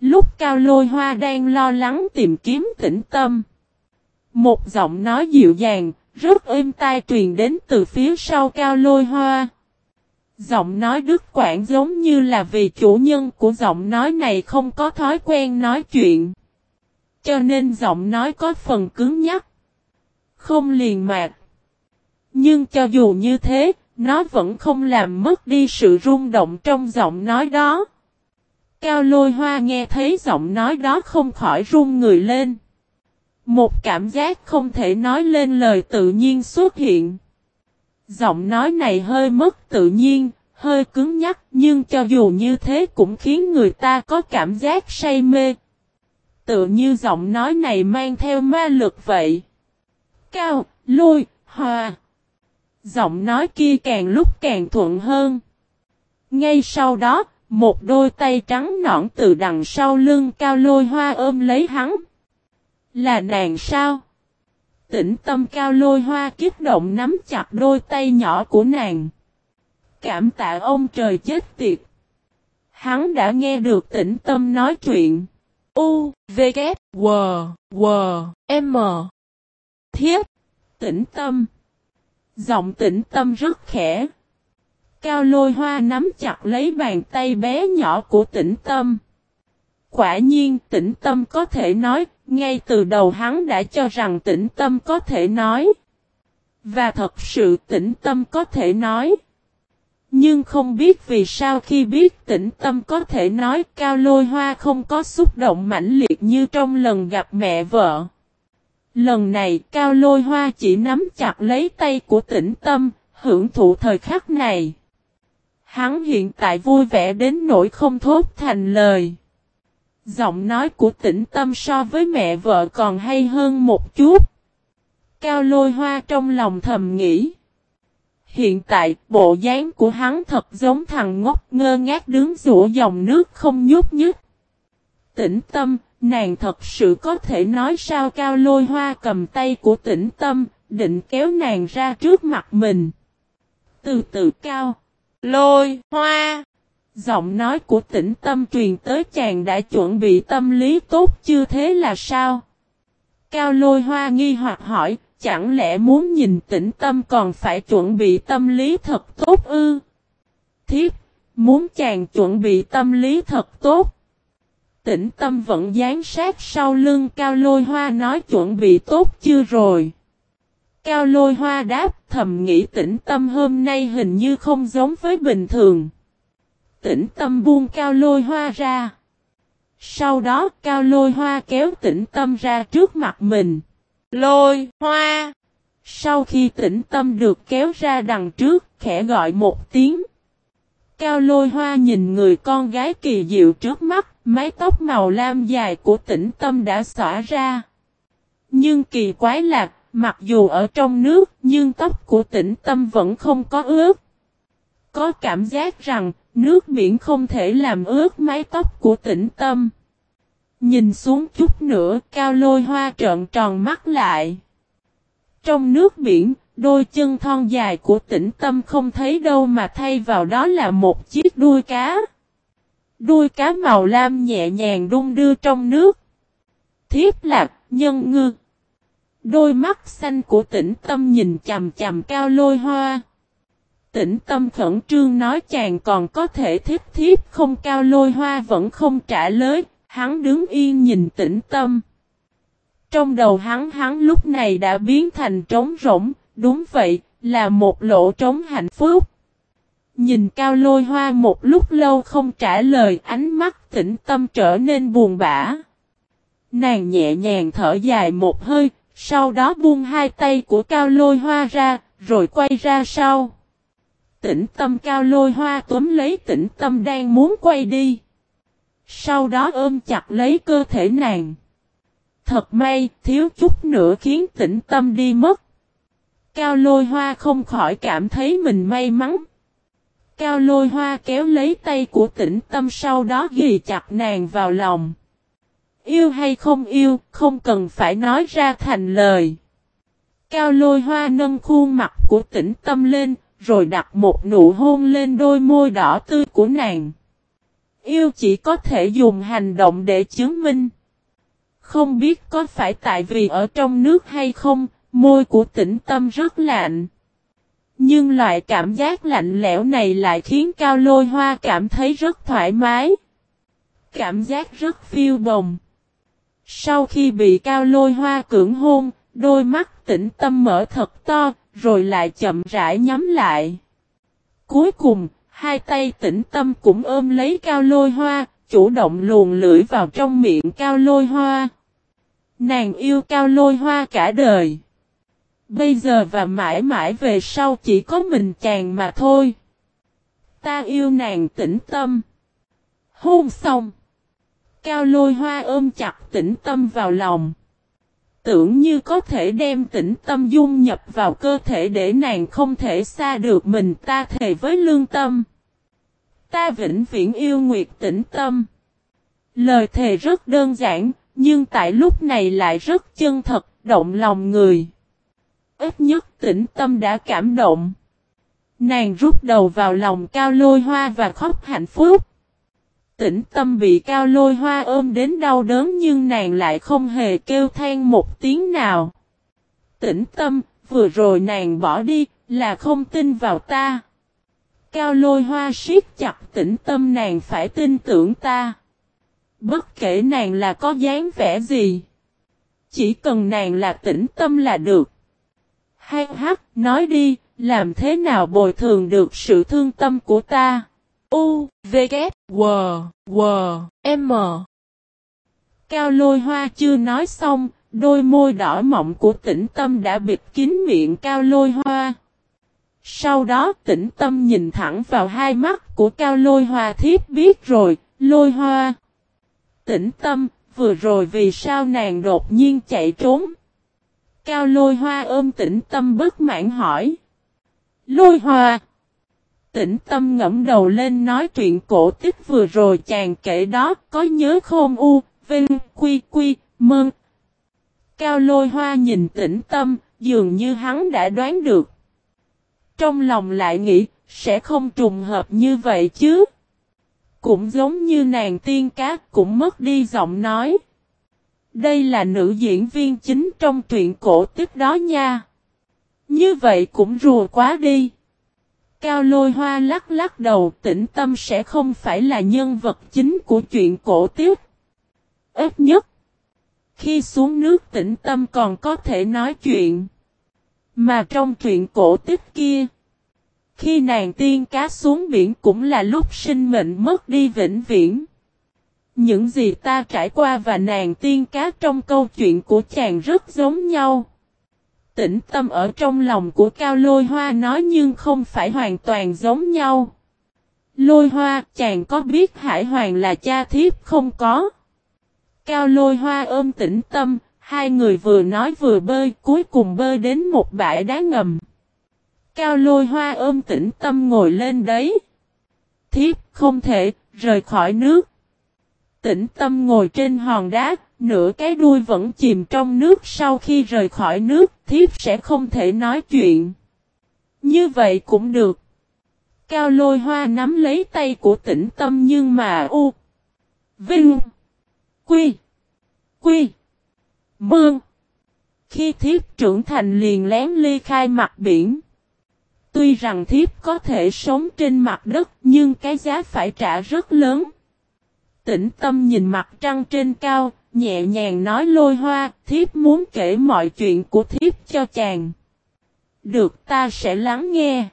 Lúc cao lôi hoa đang lo lắng tìm kiếm tĩnh tâm. Một giọng nói dịu dàng, rất êm tai truyền đến từ phía sau cao lôi hoa. Giọng nói đứt quảng giống như là vì chủ nhân của giọng nói này không có thói quen nói chuyện. Cho nên giọng nói có phần cứng nhắc. Không liền mạc. Nhưng cho dù như thế, nó vẫn không làm mất đi sự rung động trong giọng nói đó. Cao lôi hoa nghe thấy giọng nói đó không khỏi run người lên. Một cảm giác không thể nói lên lời tự nhiên xuất hiện. Giọng nói này hơi mất tự nhiên, hơi cứng nhắc nhưng cho dù như thế cũng khiến người ta có cảm giác say mê. Tự như giọng nói này mang theo ma lực vậy. Cao, lôi, hòa. Giọng nói kia càng lúc càng thuận hơn. Ngay sau đó, một đôi tay trắng nõn từ đằng sau lưng cao lôi hoa ôm lấy hắn. Là nàng sao? Tĩnh tâm cao lôi hoa kích động nắm chặt đôi tay nhỏ của nàng. Cảm tạ ông trời chết tiệt. Hắn đã nghe được tĩnh tâm nói chuyện. U, V, K, W, W, M. thiết tĩnh tâm. Giọng tĩnh tâm rất khẽ. Cao lôi hoa nắm chặt lấy bàn tay bé nhỏ của tĩnh tâm. Quả nhiên tĩnh tâm có thể nói, ngay từ đầu hắn đã cho rằng tĩnh tâm có thể nói. Và thật sự tĩnh tâm có thể nói. Nhưng không biết vì sao khi biết tĩnh tâm có thể nói cao lôi hoa không có xúc động mãnh liệt như trong lần gặp mẹ vợ. Lần này cao lôi hoa chỉ nắm chặt lấy tay của tĩnh tâm, hưởng thụ thời khắc này. Hắn hiện tại vui vẻ đến nỗi không thốt thành lời. Giọng nói của tĩnh tâm so với mẹ vợ còn hay hơn một chút. Cao lôi hoa trong lòng thầm nghĩ. Hiện tại, bộ dáng của hắn thật giống thằng ngốc ngơ ngác đứng rũa dòng nước không nhúc nhích. Tĩnh tâm, nàng thật sự có thể nói sao cao lôi hoa cầm tay của tĩnh tâm, định kéo nàng ra trước mặt mình. Từ từ cao, lôi, hoa. Giọng nói của tĩnh tâm truyền tới chàng đã chuẩn bị tâm lý tốt chưa thế là sao? Cao lôi hoa nghi hoặc hỏi, chẳng lẽ muốn nhìn tĩnh tâm còn phải chuẩn bị tâm lý thật tốt ư? Thiếp, muốn chàng chuẩn bị tâm lý thật tốt. Tĩnh tâm vẫn dán sát sau lưng cao lôi hoa nói chuẩn bị tốt chưa rồi. Cao lôi hoa đáp thầm nghĩ tĩnh tâm hôm nay hình như không giống với bình thường. Tĩnh tâm buông cao lôi hoa ra. Sau đó cao lôi hoa kéo tĩnh tâm ra trước mặt mình. Lôi, hoa. Sau khi tĩnh tâm được kéo ra đằng trước, khẽ gọi một tiếng. Cao lôi hoa nhìn người con gái kỳ diệu trước mắt, mái tóc màu lam dài của tĩnh tâm đã xõa ra. Nhưng kỳ quái lạc, mặc dù ở trong nước, nhưng tóc của tĩnh tâm vẫn không có ướt. Có cảm giác rằng, nước biển không thể làm ướt mái tóc của tĩnh tâm. Nhìn xuống chút nữa, cao lôi hoa trợn tròn mắt lại. Trong nước biển, đôi chân thon dài của tĩnh tâm không thấy đâu mà thay vào đó là một chiếc đuôi cá. Đuôi cá màu lam nhẹ nhàng đung đưa trong nước. Thiếp lạc, nhân ngư. Đôi mắt xanh của tĩnh tâm nhìn chầm chầm cao lôi hoa. Tĩnh tâm khẩn trương nói chàng còn có thể thiếp thiếp không cao lôi hoa vẫn không trả lời, hắn đứng yên nhìn tĩnh tâm. Trong đầu hắn hắn lúc này đã biến thành trống rỗng, đúng vậy, là một lỗ trống hạnh phúc. Nhìn cao lôi hoa một lúc lâu không trả lời ánh mắt tĩnh tâm trở nên buồn bã. Nàng nhẹ nhàng thở dài một hơi, sau đó buông hai tay của cao lôi hoa ra, rồi quay ra sau. Tĩnh tâm cao lôi hoa túm lấy tĩnh tâm đang muốn quay đi. Sau đó ôm chặt lấy cơ thể nàng. Thật may, thiếu chút nữa khiến tĩnh tâm đi mất. Cao lôi hoa không khỏi cảm thấy mình may mắn. Cao lôi hoa kéo lấy tay của tĩnh tâm sau đó ghi chặt nàng vào lòng. Yêu hay không yêu, không cần phải nói ra thành lời. Cao lôi hoa nâng khuôn mặt của tĩnh tâm lên, rồi đặt một nụ hôn lên đôi môi đỏ tươi của nàng. Yêu chỉ có thể dùng hành động để chứng minh. Không biết có phải tại vì ở trong nước hay không, môi của tĩnh tâm rất lạnh. Nhưng loại cảm giác lạnh lẽo này lại khiến Cao Lôi Hoa cảm thấy rất thoải mái. Cảm giác rất phiêu bồng. Sau khi bị Cao Lôi Hoa cưỡng hôn, đôi mắt tĩnh tâm mở thật to, rồi lại chậm rãi nhắm lại. Cuối cùng, hai tay tĩnh tâm cũng ôm lấy Cao Lôi Hoa, chủ động luồn lưỡi vào trong miệng Cao Lôi Hoa. Nàng yêu Cao Lôi Hoa cả đời. Bây giờ và mãi mãi về sau chỉ có mình chàng mà thôi. Ta yêu nàng tĩnh tâm. Hôn xong. Cao lôi hoa ôm chặt tĩnh tâm vào lòng. Tưởng như có thể đem tĩnh tâm dung nhập vào cơ thể để nàng không thể xa được mình ta thề với lương tâm. Ta vĩnh viễn yêu nguyệt tĩnh tâm. Lời thề rất đơn giản, nhưng tại lúc này lại rất chân thật, động lòng người. Ít nhất tĩnh tâm đã cảm động. Nàng rút đầu vào lòng cao lôi hoa và khóc hạnh phúc. Tĩnh tâm bị cao lôi hoa ôm đến đau đớn nhưng nàng lại không hề kêu than một tiếng nào. Tĩnh tâm, vừa rồi nàng bỏ đi, là không tin vào ta. Cao lôi hoa siết chặt tĩnh tâm nàng phải tin tưởng ta. Bất kể nàng là có dáng vẻ gì. Chỉ cần nàng là tĩnh tâm là được. Hay hắc, nói đi, làm thế nào bồi thường được sự thương tâm của ta? U, V, K, W, W, M. Cao lôi hoa chưa nói xong, đôi môi đỏ mọng của tĩnh tâm đã bịt kín miệng cao lôi hoa. Sau đó tĩnh tâm nhìn thẳng vào hai mắt của cao lôi hoa thiếp biết rồi, lôi hoa. Tĩnh tâm, vừa rồi vì sao nàng đột nhiên chạy trốn? Cao lôi hoa ôm tĩnh tâm bất mãn hỏi. Lôi hoa. Tĩnh tâm ngẫm đầu lên nói chuyện cổ tích vừa rồi chàng kể đó có nhớ không u, vinh, quy quy, mơn. Cao lôi hoa nhìn tĩnh tâm, dường như hắn đã đoán được. Trong lòng lại nghĩ, sẽ không trùng hợp như vậy chứ. Cũng giống như nàng tiên cá cũng mất đi giọng nói. Đây là nữ diễn viên chính trong truyện cổ tích đó nha. Như vậy cũng rùa quá đi. Cao lôi hoa lắc lắc đầu tĩnh tâm sẽ không phải là nhân vật chính của chuyện cổ tiếp. Ít nhất, khi xuống nước tĩnh tâm còn có thể nói chuyện. Mà trong chuyện cổ tích kia, khi nàng tiên cá xuống biển cũng là lúc sinh mệnh mất đi vĩnh viễn. Những gì ta trải qua và nàng tiên cá trong câu chuyện của chàng rất giống nhau. Tĩnh tâm ở trong lòng của Cao Lôi Hoa nói nhưng không phải hoàn toàn giống nhau. Lôi Hoa, chàng có biết Hải Hoàng là cha thiếp không có? Cao Lôi Hoa ôm tĩnh tâm, hai người vừa nói vừa bơi cuối cùng bơi đến một bãi đá ngầm. Cao Lôi Hoa ôm tĩnh tâm ngồi lên đấy. Thiếp không thể rời khỏi nước. Tĩnh tâm ngồi trên hòn đá, nửa cái đuôi vẫn chìm trong nước sau khi rời khỏi nước, thiếp sẽ không thể nói chuyện. Như vậy cũng được. Cao lôi hoa nắm lấy tay của tĩnh tâm nhưng mà u. Vinh. Quy. Quy. Mương. Khi thiếp trưởng thành liền lén ly khai mặt biển. Tuy rằng thiếp có thể sống trên mặt đất nhưng cái giá phải trả rất lớn. Tĩnh tâm nhìn mặt trăng trên cao, nhẹ nhàng nói lôi hoa, thiếp muốn kể mọi chuyện của thiếp cho chàng. Được ta sẽ lắng nghe.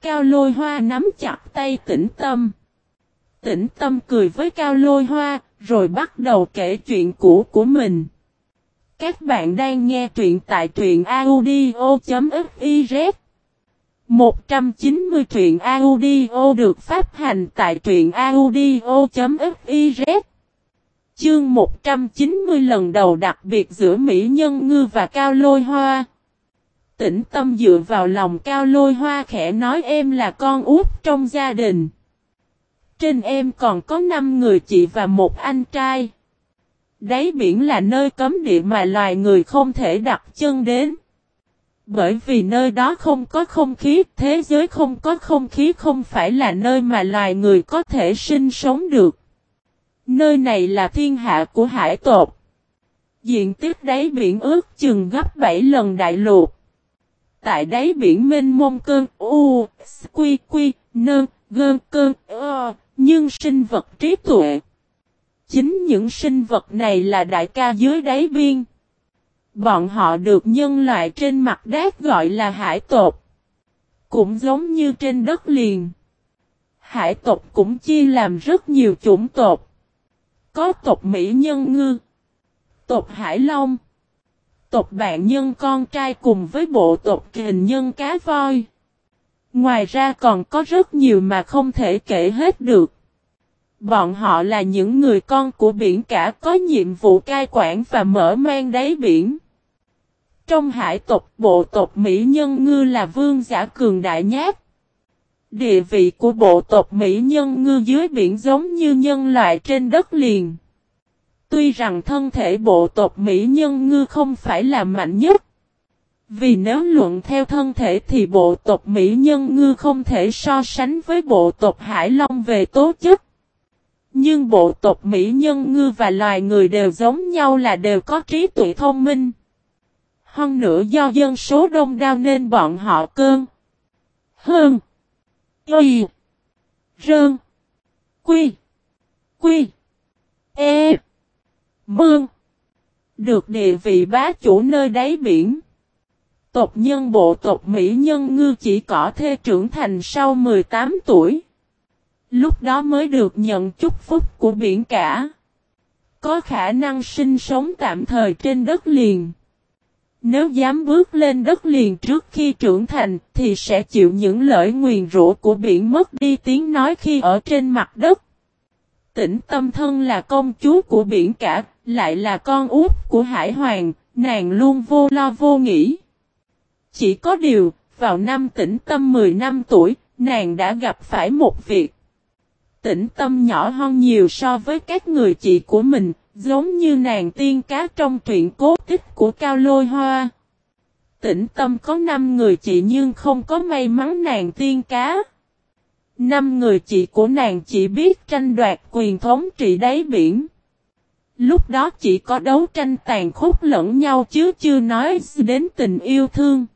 Cao lôi hoa nắm chặt tay tĩnh tâm. Tĩnh tâm cười với cao lôi hoa, rồi bắt đầu kể chuyện cũ của mình. Các bạn đang nghe truyện tại truyện audio.fif. 190 truyện audio được phát hành tại truyện audio.fiz Chương 190 lần đầu đặc biệt giữa Mỹ Nhân Ngư và Cao Lôi Hoa. Tĩnh tâm dựa vào lòng Cao Lôi Hoa khẽ nói em là con út trong gia đình. Trên em còn có 5 người chị và một anh trai. Đáy biển là nơi cấm địa mà loài người không thể đặt chân đến. Bởi vì nơi đó không có không khí, thế giới không có không khí không phải là nơi mà loài người có thể sinh sống được. Nơi này là thiên hạ của hải tột. Diện tích đáy biển ước chừng gấp 7 lần đại lục. Tại đáy biển mênh mông cơn u, quy quy, nơn, gơn cơn, ơ, nhưng sinh vật trí tuệ. Chính những sinh vật này là đại ca dưới đáy biên. Bọn họ được nhân loại trên mặt đát gọi là hải tộc. Cũng giống như trên đất liền. Hải tộc cũng chia làm rất nhiều chủng tộc. Có tộc Mỹ Nhân Ngư. Tộc Hải Long. Tộc Bạn Nhân Con Trai cùng với bộ tộc Kình Nhân Cá Voi. Ngoài ra còn có rất nhiều mà không thể kể hết được. Bọn họ là những người con của biển cả có nhiệm vụ cai quản và mở mang đáy biển. Trong hải tộc, bộ tộc Mỹ Nhân Ngư là vương giả cường đại nhất. Địa vị của bộ tộc Mỹ Nhân Ngư dưới biển giống như nhân loại trên đất liền. Tuy rằng thân thể bộ tộc Mỹ Nhân Ngư không phải là mạnh nhất. Vì nếu luận theo thân thể thì bộ tộc Mỹ Nhân Ngư không thể so sánh với bộ tộc Hải Long về tố chất. Nhưng bộ tộc Mỹ Nhân Ngư và loài người đều giống nhau là đều có trí tuệ thông minh. Hơn nữa do dân số đông đao nên bọn họ cơn. Hơn. Y. Rơn. Quy. Quy. E. Mương. Được địa vị bá chủ nơi đáy biển. Tộc nhân bộ tộc Mỹ nhân ngư chỉ có thê trưởng thành sau 18 tuổi. Lúc đó mới được nhận chúc phúc của biển cả. Có khả năng sinh sống tạm thời trên đất liền. Nếu dám bước lên đất liền trước khi trưởng thành thì sẽ chịu những lợi nguyền rủa của biển mất đi tiếng nói khi ở trên mặt đất. Tỉnh tâm thân là công chúa của biển cả, lại là con út của hải hoàng, nàng luôn vô lo vô nghĩ. Chỉ có điều, vào năm tỉnh tâm 10 năm tuổi, nàng đã gặp phải một việc. Tỉnh tâm nhỏ hơn nhiều so với các người chị của mình, giống như nàng tiên cá trong truyện cố tích của Cao Lôi Hoa. Tỉnh tâm có 5 người chị nhưng không có may mắn nàng tiên cá. Năm người chị của nàng chỉ biết tranh đoạt quyền thống trị đáy biển. Lúc đó chỉ có đấu tranh tàn khốc lẫn nhau chứ chưa nói đến tình yêu thương.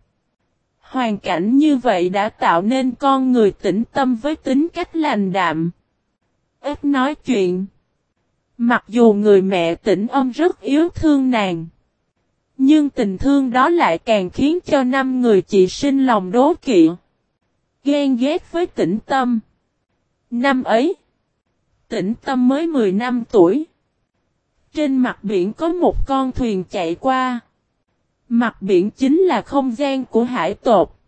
Hoàn cảnh như vậy đã tạo nên con người tĩnh tâm với tính cách lành đạm. Ít nói chuyện. Mặc dù người mẹ tĩnh âm rất yếu thương nàng. Nhưng tình thương đó lại càng khiến cho năm người chị sinh lòng đố kỵ. Ghen ghét với tĩnh tâm. Năm ấy. Tĩnh tâm mới 10 năm tuổi. Trên mặt biển có một con thuyền chạy qua. Mặt biển chính là không gian của hải tộc.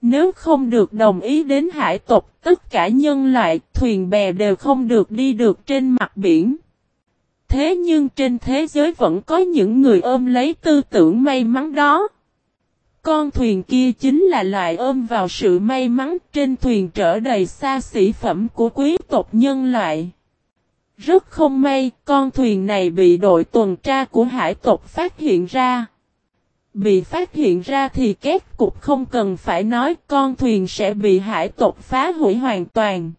Nếu không được đồng ý đến hải tộc, tất cả nhân loại, thuyền bè đều không được đi được trên mặt biển. Thế nhưng trên thế giới vẫn có những người ôm lấy tư tưởng may mắn đó. Con thuyền kia chính là loại ôm vào sự may mắn trên thuyền trở đầy xa xỉ phẩm của quý tộc nhân loại. Rất không may, con thuyền này bị đội tuần tra của hải tộc phát hiện ra. Bị phát hiện ra thì kết cục không cần phải nói con thuyền sẽ bị hải tộc phá hủy hoàn toàn.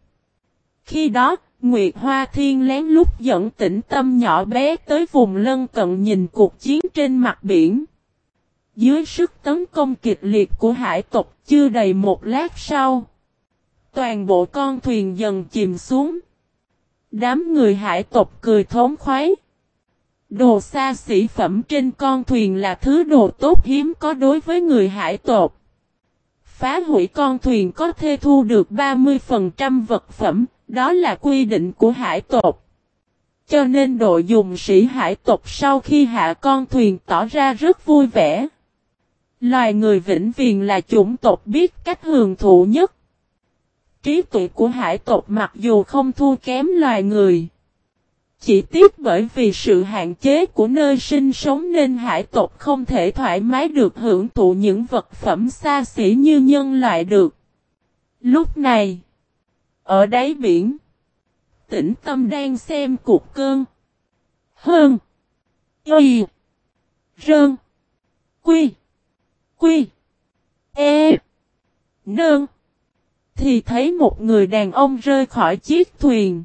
Khi đó, Nguyệt Hoa Thiên lén lút dẫn tĩnh tâm nhỏ bé tới vùng lân cận nhìn cuộc chiến trên mặt biển. Dưới sức tấn công kịch liệt của hải tộc chưa đầy một lát sau. Toàn bộ con thuyền dần chìm xuống. Đám người hải tộc cười thốn khoái. Đồ xa xỉ phẩm trên con thuyền là thứ đồ tốt hiếm có đối với người hải tộc. Phá hủy con thuyền có thể thu được 30% vật phẩm, đó là quy định của hải tộc. Cho nên đội dùng sĩ hải tộc sau khi hạ con thuyền tỏ ra rất vui vẻ. Loài người vĩnh viền là chủng tộc biết cách hưởng thụ nhất. Trí tuệ của hải tộc mặc dù không thua kém loài người. Chỉ tiếc bởi vì sự hạn chế của nơi sinh sống nên hải tộc không thể thoải mái được hưởng thụ những vật phẩm xa xỉ như nhân loại được. Lúc này, ở đáy biển, tĩnh tâm đang xem cuộc cơn. Hơn. Y. Rơn. Quy. Quy. E. Nương. Thì thấy một người đàn ông rơi khỏi chiếc thuyền.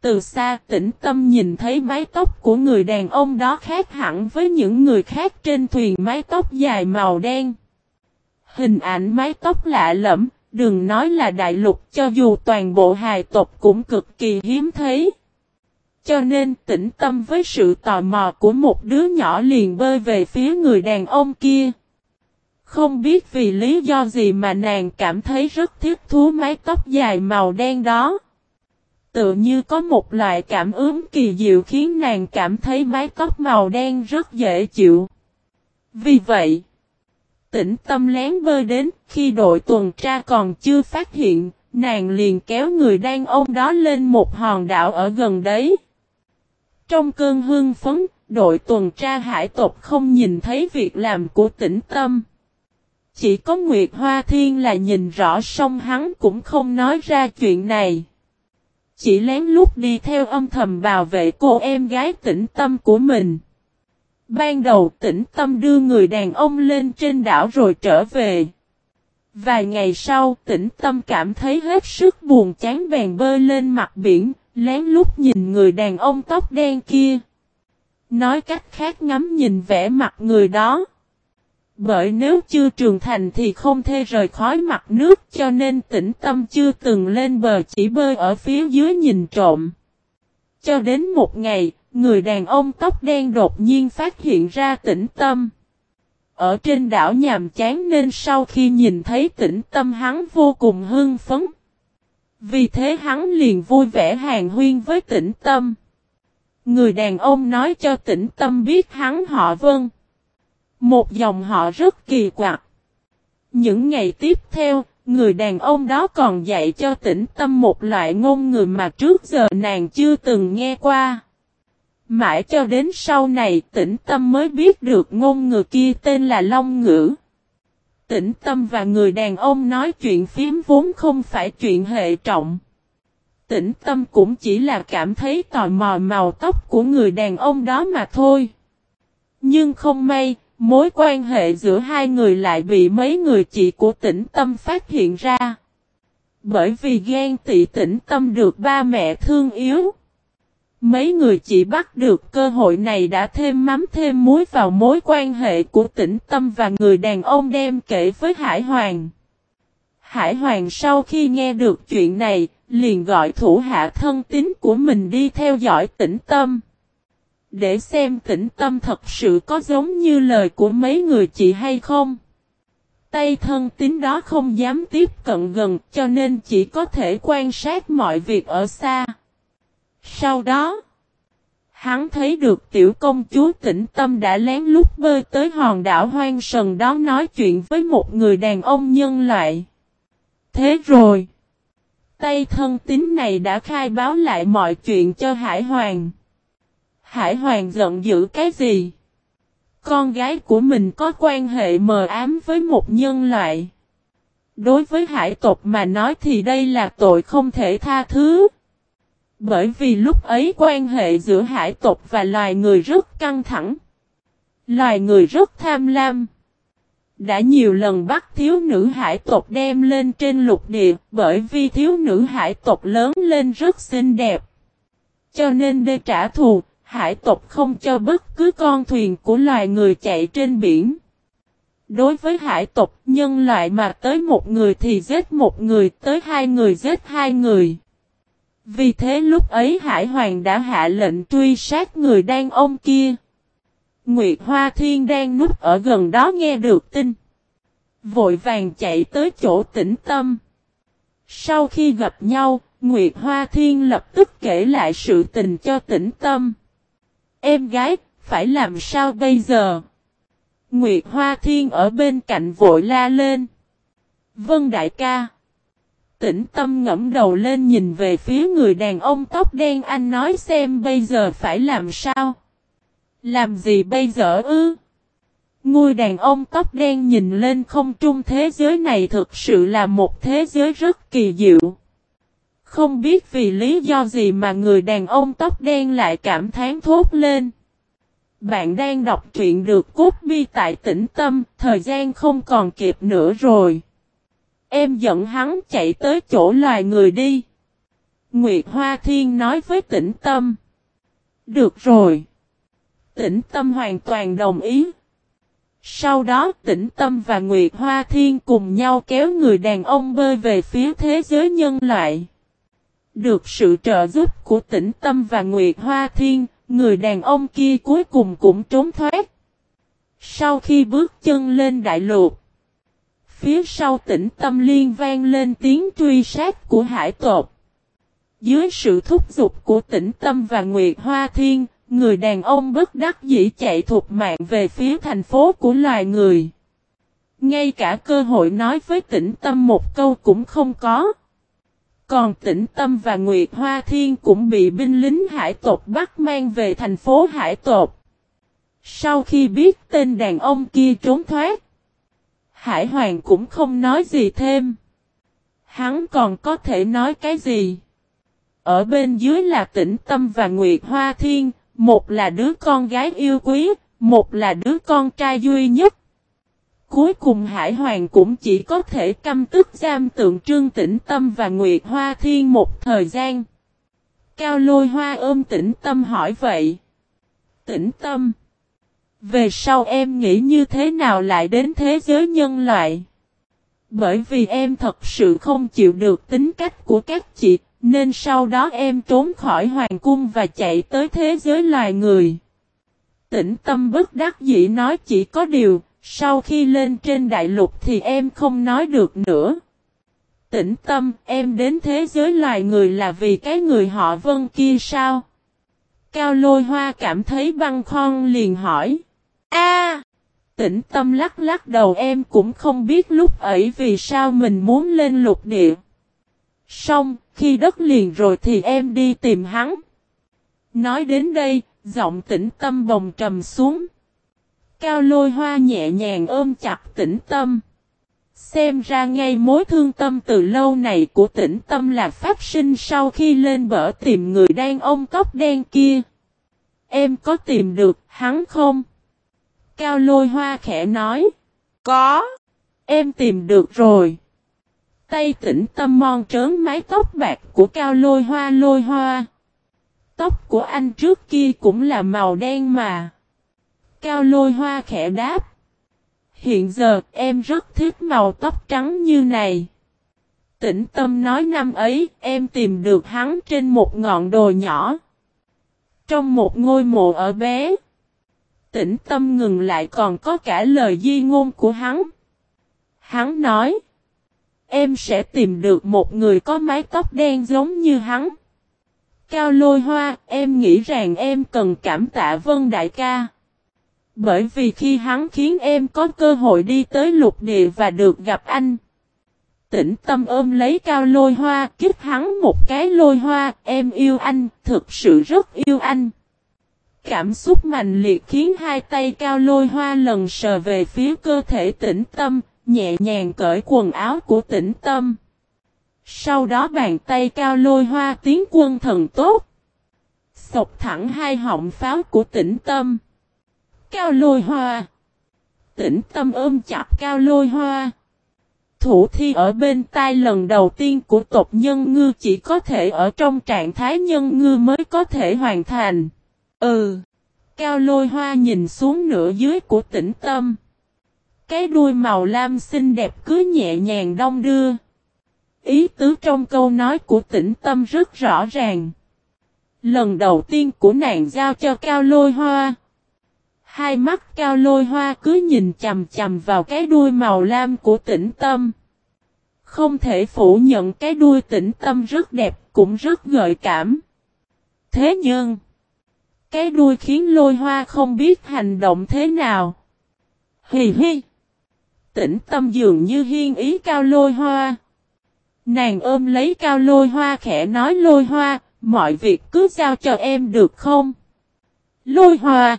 Từ xa tĩnh tâm nhìn thấy mái tóc của người đàn ông đó khác hẳn với những người khác trên thuyền mái tóc dài màu đen. Hình ảnh mái tóc lạ lẫm, đừng nói là đại lục cho dù toàn bộ hài tộc cũng cực kỳ hiếm thấy. Cho nên tĩnh tâm với sự tò mò của một đứa nhỏ liền bơi về phía người đàn ông kia. Không biết vì lý do gì mà nàng cảm thấy rất thiết thú mái tóc dài màu đen đó. Tự như có một loại cảm ứng kỳ diệu khiến nàng cảm thấy mái tóc màu đen rất dễ chịu. Vì vậy, tĩnh tâm lén bơi đến khi đội tuần tra còn chưa phát hiện, nàng liền kéo người đàn ông đó lên một hòn đảo ở gần đấy. Trong cơn hương phấn, đội tuần tra hải tộc không nhìn thấy việc làm của tĩnh tâm. Chỉ có Nguyệt Hoa Thiên là nhìn rõ song hắn cũng không nói ra chuyện này. chỉ lén lút đi theo âm thầm bảo vệ cô em gái tĩnh tâm của mình. Ban đầu tĩnh tâm đưa người đàn ông lên trên đảo rồi trở về. Vài ngày sau tĩnh tâm cảm thấy hết sức buồn chán bèn bơi lên mặt biển, lén lút nhìn người đàn ông tóc đen kia. Nói cách khác ngắm nhìn vẻ mặt người đó. Bởi nếu chưa trưởng thành thì không thể rời khỏi mặt nước cho nên tĩnh tâm chưa từng lên bờ chỉ bơi ở phía dưới nhìn trộm. Cho đến một ngày, người đàn ông tóc đen đột nhiên phát hiện ra tĩnh tâm. Ở trên đảo nhàm chán nên sau khi nhìn thấy tĩnh tâm hắn vô cùng hưng phấn. Vì thế hắn liền vui vẻ hàng huyên với tĩnh tâm. Người đàn ông nói cho tĩnh tâm biết hắn họ vân. Một dòng họ rất kỳ quặc. Những ngày tiếp theo, người đàn ông đó còn dạy cho tĩnh tâm một loại ngôn ngữ mà trước giờ nàng chưa từng nghe qua. Mãi cho đến sau này tĩnh tâm mới biết được ngôn ngữ kia tên là Long Ngữ. Tĩnh tâm và người đàn ông nói chuyện phím vốn không phải chuyện hệ trọng. Tĩnh tâm cũng chỉ là cảm thấy tò mò màu tóc của người đàn ông đó mà thôi. Nhưng không may, mối quan hệ giữa hai người lại bị mấy người chị của tĩnh tâm phát hiện ra. Bởi vì ghen tị tĩnh tâm được ba mẹ thương yếu. Mấy người chỉ bắt được cơ hội này đã thêm mắm thêm muối vào mối quan hệ của tĩnh tâm và người đàn ông đem kể với Hải Hoàng. Hải Hoàng sau khi nghe được chuyện này, liền gọi thủ hạ thân tín của mình đi theo dõi tĩnh tâm. Để xem tĩnh tâm thật sự có giống như lời của mấy người chị hay không. Tay thân tín đó không dám tiếp cận gần cho nên chỉ có thể quan sát mọi việc ở xa. Sau đó, hắn thấy được tiểu công chúa tĩnh tâm đã lén lút bơi tới hòn đảo hoang sần đó nói chuyện với một người đàn ông nhân loại. Thế rồi, tay thân tín này đã khai báo lại mọi chuyện cho Hải Hoàng. Hải Hoàng giận dữ cái gì? Con gái của mình có quan hệ mờ ám với một nhân loại. Đối với hải tộc mà nói thì đây là tội không thể tha thứ. Bởi vì lúc ấy quan hệ giữa hải tộc và loài người rất căng thẳng. Loài người rất tham lam. Đã nhiều lần bắt thiếu nữ hải tộc đem lên trên lục địa bởi vì thiếu nữ hải tộc lớn lên rất xinh đẹp. Cho nên để trả thù, hải tộc không cho bất cứ con thuyền của loài người chạy trên biển. Đối với hải tộc, nhân loại mà tới một người thì giết một người, tới hai người giết hai người. Vì thế lúc ấy Hải Hoàng đã hạ lệnh truy sát người đàn ông kia. Nguyệt Hoa Thiên đang núp ở gần đó nghe được tin. Vội vàng chạy tới chỗ tĩnh tâm. Sau khi gặp nhau, Nguyệt Hoa Thiên lập tức kể lại sự tình cho tĩnh tâm. Em gái, phải làm sao bây giờ? Nguyệt Hoa Thiên ở bên cạnh vội la lên. Vân đại ca. Tĩnh tâm ngẫm đầu lên nhìn về phía người đàn ông tóc đen anh nói xem bây giờ phải làm sao. Làm gì bây giờ ư? Người đàn ông tóc đen nhìn lên không trung thế giới này thực sự là một thế giới rất kỳ diệu. Không biết vì lý do gì mà người đàn ông tóc đen lại cảm thán thốt lên. Bạn đang đọc truyện được cốt bi tại tĩnh tâm, thời gian không còn kịp nữa rồi. Em dẫn hắn chạy tới chỗ loài người đi. Nguyệt Hoa Thiên nói với tĩnh tâm. Được rồi. Tĩnh tâm hoàn toàn đồng ý. Sau đó tĩnh tâm và Nguyệt Hoa Thiên cùng nhau kéo người đàn ông bơi về phía thế giới nhân loại. Được sự trợ giúp của tĩnh tâm và Nguyệt Hoa Thiên, người đàn ông kia cuối cùng cũng trốn thoát. Sau khi bước chân lên đại lục, phía sau tĩnh tâm liên vang lên tiếng truy sát của hải tộc. Dưới sự thúc giục của tĩnh tâm và Nguyệt Hoa Thiên, người đàn ông bất đắc dĩ chạy thuộc mạng về phía thành phố của loài người. Ngay cả cơ hội nói với tĩnh tâm một câu cũng không có. Còn tĩnh tâm và Nguyệt Hoa Thiên cũng bị binh lính hải tộc bắt mang về thành phố hải tộc. Sau khi biết tên đàn ông kia trốn thoát, Hải Hoàng cũng không nói gì thêm. Hắn còn có thể nói cái gì? ở bên dưới là tĩnh tâm và Nguyệt Hoa Thiên, một là đứa con gái yêu quý, một là đứa con trai duy nhất. Cuối cùng Hải Hoàng cũng chỉ có thể căm tức giam tượng trưng tĩnh tâm và Nguyệt Hoa Thiên một thời gian. Cao lôi hoa ôm tĩnh tâm hỏi vậy. Tĩnh tâm. Về sau em nghĩ như thế nào lại đến thế giới nhân loại? Bởi vì em thật sự không chịu được tính cách của các chị, nên sau đó em trốn khỏi hoàng cung và chạy tới thế giới loài người. Tĩnh tâm bất đắc dĩ nói chỉ có điều, sau khi lên trên đại lục thì em không nói được nữa. Tĩnh tâm, em đến thế giới loài người là vì cái người họ vân kia sao? Cao lôi hoa cảm thấy băng khoan liền hỏi. A, Tĩnh tâm lắc lắc đầu em cũng không biết lúc ấy vì sao mình muốn lên lục địa. Xong, khi đất liền rồi thì em đi tìm hắn. Nói đến đây, giọng tĩnh tâm bồng trầm xuống. Cao lôi hoa nhẹ nhàng ôm chặt tĩnh tâm. Xem ra ngay mối thương tâm từ lâu này của tĩnh tâm là phát sinh sau khi lên bờ tìm người đang ôm tóc đen kia. Em có tìm được hắn không? Cao lôi hoa khẽ nói. Có. Em tìm được rồi. Tay tĩnh tâm mon trớn mái tóc bạc của cao lôi hoa lôi hoa. Tóc của anh trước kia cũng là màu đen mà. Cao lôi hoa khẽ đáp. Hiện giờ em rất thích màu tóc trắng như này. Tĩnh tâm nói năm ấy, em tìm được hắn trên một ngọn đồi nhỏ. Trong một ngôi mộ ở bé. Tĩnh tâm ngừng lại còn có cả lời di ngôn của hắn. Hắn nói. Em sẽ tìm được một người có mái tóc đen giống như hắn. Cao lôi hoa, em nghĩ rằng em cần cảm tạ Vân Đại ca. Bởi vì khi hắn khiến em có cơ hội đi tới lục địa và được gặp anh. Tĩnh tâm ôm lấy cao lôi hoa, kích hắn một cái lôi hoa, em yêu anh, thực sự rất yêu anh. Cảm xúc mạnh liệt khiến hai tay cao lôi hoa lần sờ về phía cơ thể tĩnh tâm, nhẹ nhàng cởi quần áo của tĩnh tâm. Sau đó bàn tay cao lôi hoa tiến quân thần tốt. Sọc thẳng hai họng pháo của tĩnh tâm. Cao lôi hoa. Tĩnh tâm ôm chặt cao lôi hoa. Thủ thi ở bên tai lần đầu tiên của tộc nhân ngư chỉ có thể ở trong trạng thái nhân ngư mới có thể hoàn thành. Ừ. Cao lôi hoa nhìn xuống nửa dưới của tĩnh tâm. Cái đuôi màu lam xinh đẹp cứ nhẹ nhàng đông đưa. Ý tứ trong câu nói của tĩnh tâm rất rõ ràng. Lần đầu tiên của nàng giao cho cao lôi hoa. Hai mắt cao lôi hoa cứ nhìn chầm chầm vào cái đuôi màu lam của tĩnh tâm. Không thể phủ nhận cái đuôi tĩnh tâm rất đẹp cũng rất gợi cảm. Thế nhưng, cái đuôi khiến lôi hoa không biết hành động thế nào. Hì hì. Tĩnh tâm dường như hiên ý cao lôi hoa. Nàng ôm lấy cao lôi hoa khẽ nói lôi hoa, mọi việc cứ giao cho em được không? Lôi hoa.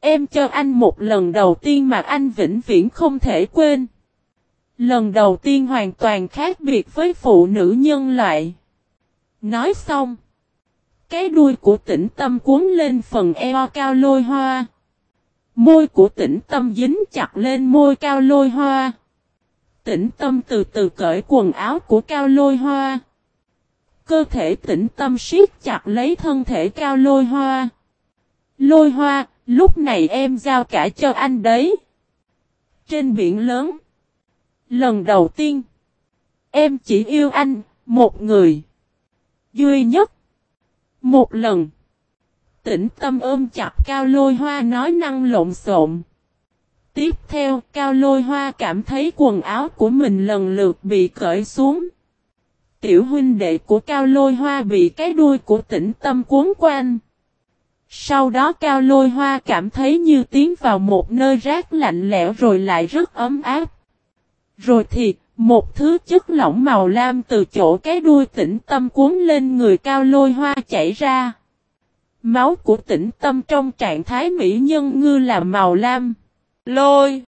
Em cho anh một lần đầu tiên mà anh vĩnh viễn không thể quên. Lần đầu tiên hoàn toàn khác biệt với phụ nữ nhân loại. Nói xong. Cái đuôi của tĩnh tâm cuốn lên phần eo cao lôi hoa. Môi của tĩnh tâm dính chặt lên môi cao lôi hoa. Tĩnh tâm từ từ cởi quần áo của cao lôi hoa. Cơ thể tĩnh tâm siết chặt lấy thân thể cao lôi hoa. Lôi hoa, lúc này em giao cả cho anh đấy. Trên biển lớn. Lần đầu tiên. Em chỉ yêu anh, một người. Duy nhất. Một lần. Tĩnh tâm ôm chặt cao lôi hoa nói năng lộn xộn. Tiếp theo, cao lôi hoa cảm thấy quần áo của mình lần lượt bị cởi xuống. Tiểu huynh đệ của cao lôi hoa bị cái đuôi của tĩnh tâm cuốn quanh. Sau đó cao lôi hoa cảm thấy như tiến vào một nơi rác lạnh lẽo rồi lại rất ấm áp. Rồi thì, một thứ chất lỏng màu lam từ chỗ cái đuôi tĩnh tâm cuốn lên người cao lôi hoa chảy ra. Máu của tĩnh tâm trong trạng thái mỹ nhân ngư là màu lam. Lôi!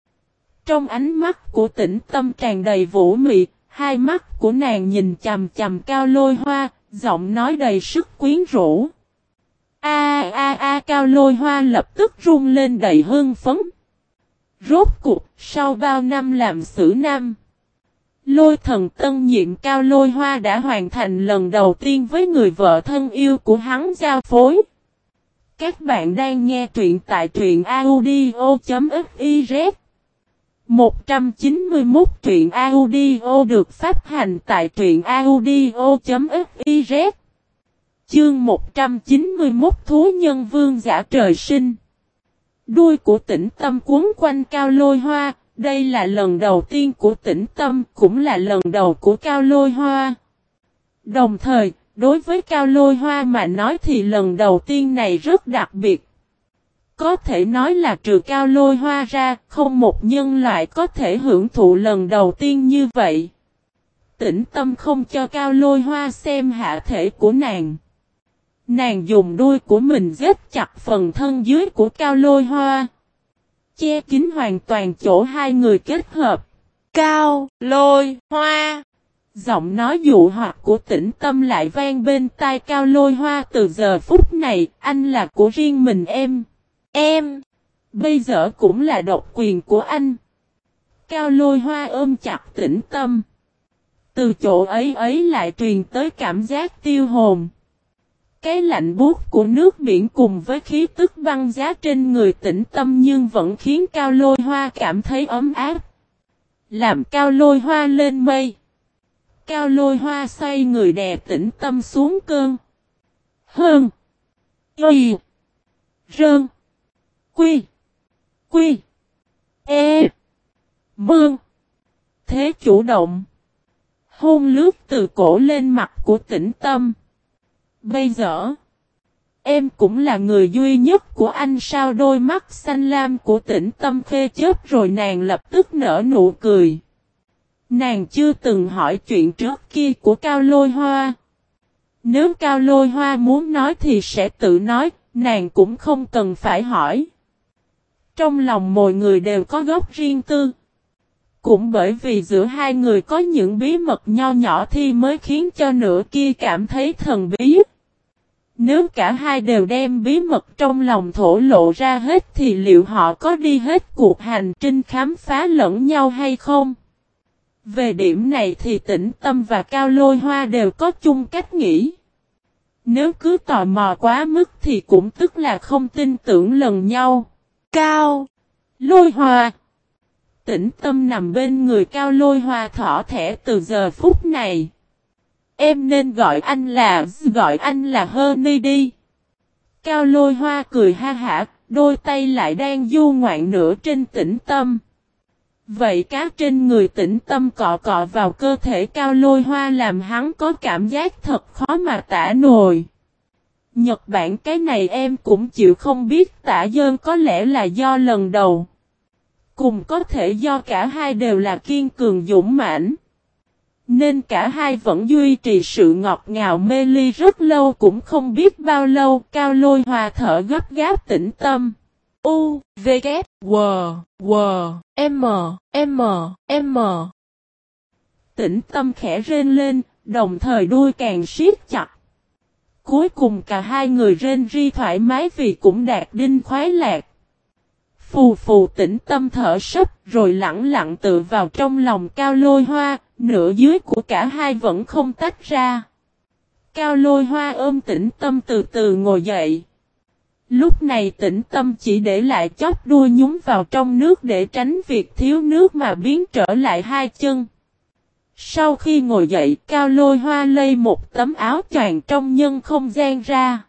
Trong ánh mắt của tĩnh tâm tràn đầy vũ mị, hai mắt của nàng nhìn chầm chầm cao lôi hoa, Giọng nói đầy sức quyến rũ. A a a cao lôi hoa lập tức rung lên đầy hưng phấn. Rốt cuộc, sau bao năm làm xử nam. Lôi thần tân nhiệm cao lôi hoa đã hoàn thành lần đầu tiên với người vợ thân yêu của hắn giao phối. Các bạn đang nghe truyện tại truyện audio.fiz 191 truyện audio được phát hành tại truyện audio.fiz Chương 191 Thú Nhân Vương Giả Trời Sinh. Đuôi của tỉnh tâm cuốn quanh cao lôi hoa, đây là lần đầu tiên của tỉnh tâm, cũng là lần đầu của cao lôi hoa. Đồng thời, đối với cao lôi hoa mà nói thì lần đầu tiên này rất đặc biệt. Có thể nói là trừ cao lôi hoa ra, không một nhân loại có thể hưởng thụ lần đầu tiên như vậy. Tĩnh tâm không cho cao lôi hoa xem hạ thể của nàng. Nàng dùng đuôi của mình giết chặt phần thân dưới của cao lôi hoa. Che kín hoàn toàn chỗ hai người kết hợp. Cao, lôi, hoa. Giọng nói dụ hoặc của tĩnh tâm lại vang bên tai cao lôi hoa từ giờ phút này, anh là của riêng mình em. Em, bây giờ cũng là độc quyền của anh. Cao lôi hoa ôm chặt tĩnh tâm. Từ chỗ ấy ấy lại truyền tới cảm giác tiêu hồn. Cái lạnh buốt của nước biển cùng với khí tức băng giá trên người tĩnh tâm nhưng vẫn khiến cao lôi hoa cảm thấy ấm áp. Làm cao lôi hoa lên mây. Cao lôi hoa xoay người đè tĩnh tâm xuống cơn. Hơn. Y. Rơn. Quy. Quy. E. Mương. Thế chủ động. Hôn lướt từ cổ lên mặt của tĩnh tâm. Bây giờ. Em cũng là người duy nhất của anh sao đôi mắt xanh lam của tĩnh tâm phê chớp rồi nàng lập tức nở nụ cười. Nàng chưa từng hỏi chuyện trước kia của Cao Lôi Hoa. Nếu Cao Lôi Hoa muốn nói thì sẽ tự nói, nàng cũng không cần phải hỏi. Trong lòng mọi người đều có gốc riêng tư. Cũng bởi vì giữa hai người có những bí mật nho nhỏ thì mới khiến cho nửa kia cảm thấy thần bí. Nếu cả hai đều đem bí mật trong lòng thổ lộ ra hết thì liệu họ có đi hết cuộc hành trình khám phá lẫn nhau hay không? Về điểm này thì tĩnh tâm và cao lôi hoa đều có chung cách nghĩ. Nếu cứ tò mò quá mức thì cũng tức là không tin tưởng lần nhau. Cao. Lôi hoa. Tĩnh tâm nằm bên người cao lôi hoa thỏ thẻ từ giờ phút này. Em nên gọi anh là, gọi anh là Honey đi. Cao lôi hoa cười ha hả, đôi tay lại đang du ngoạn nửa trên tĩnh tâm. Vậy cá trên người tĩnh tâm cọ cọ vào cơ thể cao lôi hoa làm hắn có cảm giác thật khó mà tả nổi. Nhật Bản cái này em cũng chịu không biết tả dơn có lẽ là do lần đầu. Cùng có thể do cả hai đều là kiên cường dũng mãnh. Nên cả hai vẫn duy trì sự ngọt ngào mê ly rất lâu cũng không biết bao lâu cao lôi hòa thở gấp gáp tĩnh tâm. U, V, K, W, W, M, M, M. Tĩnh tâm khẽ rên lên, đồng thời đuôi càng siết chặt. Cuối cùng cả hai người rên ri thoải mái vì cũng đạt đinh khoái lạc. Phù phù tĩnh tâm thở sấp rồi lặng lặng tự vào trong lòng cao lôi hoa, nửa dưới của cả hai vẫn không tách ra. Cao lôi hoa ôm tĩnh tâm từ từ ngồi dậy. Lúc này tĩnh tâm chỉ để lại chóp đuôi nhúng vào trong nước để tránh việc thiếu nước mà biến trở lại hai chân. Sau khi ngồi dậy, cao lôi hoa lây một tấm áo choàng trong nhân không gian ra.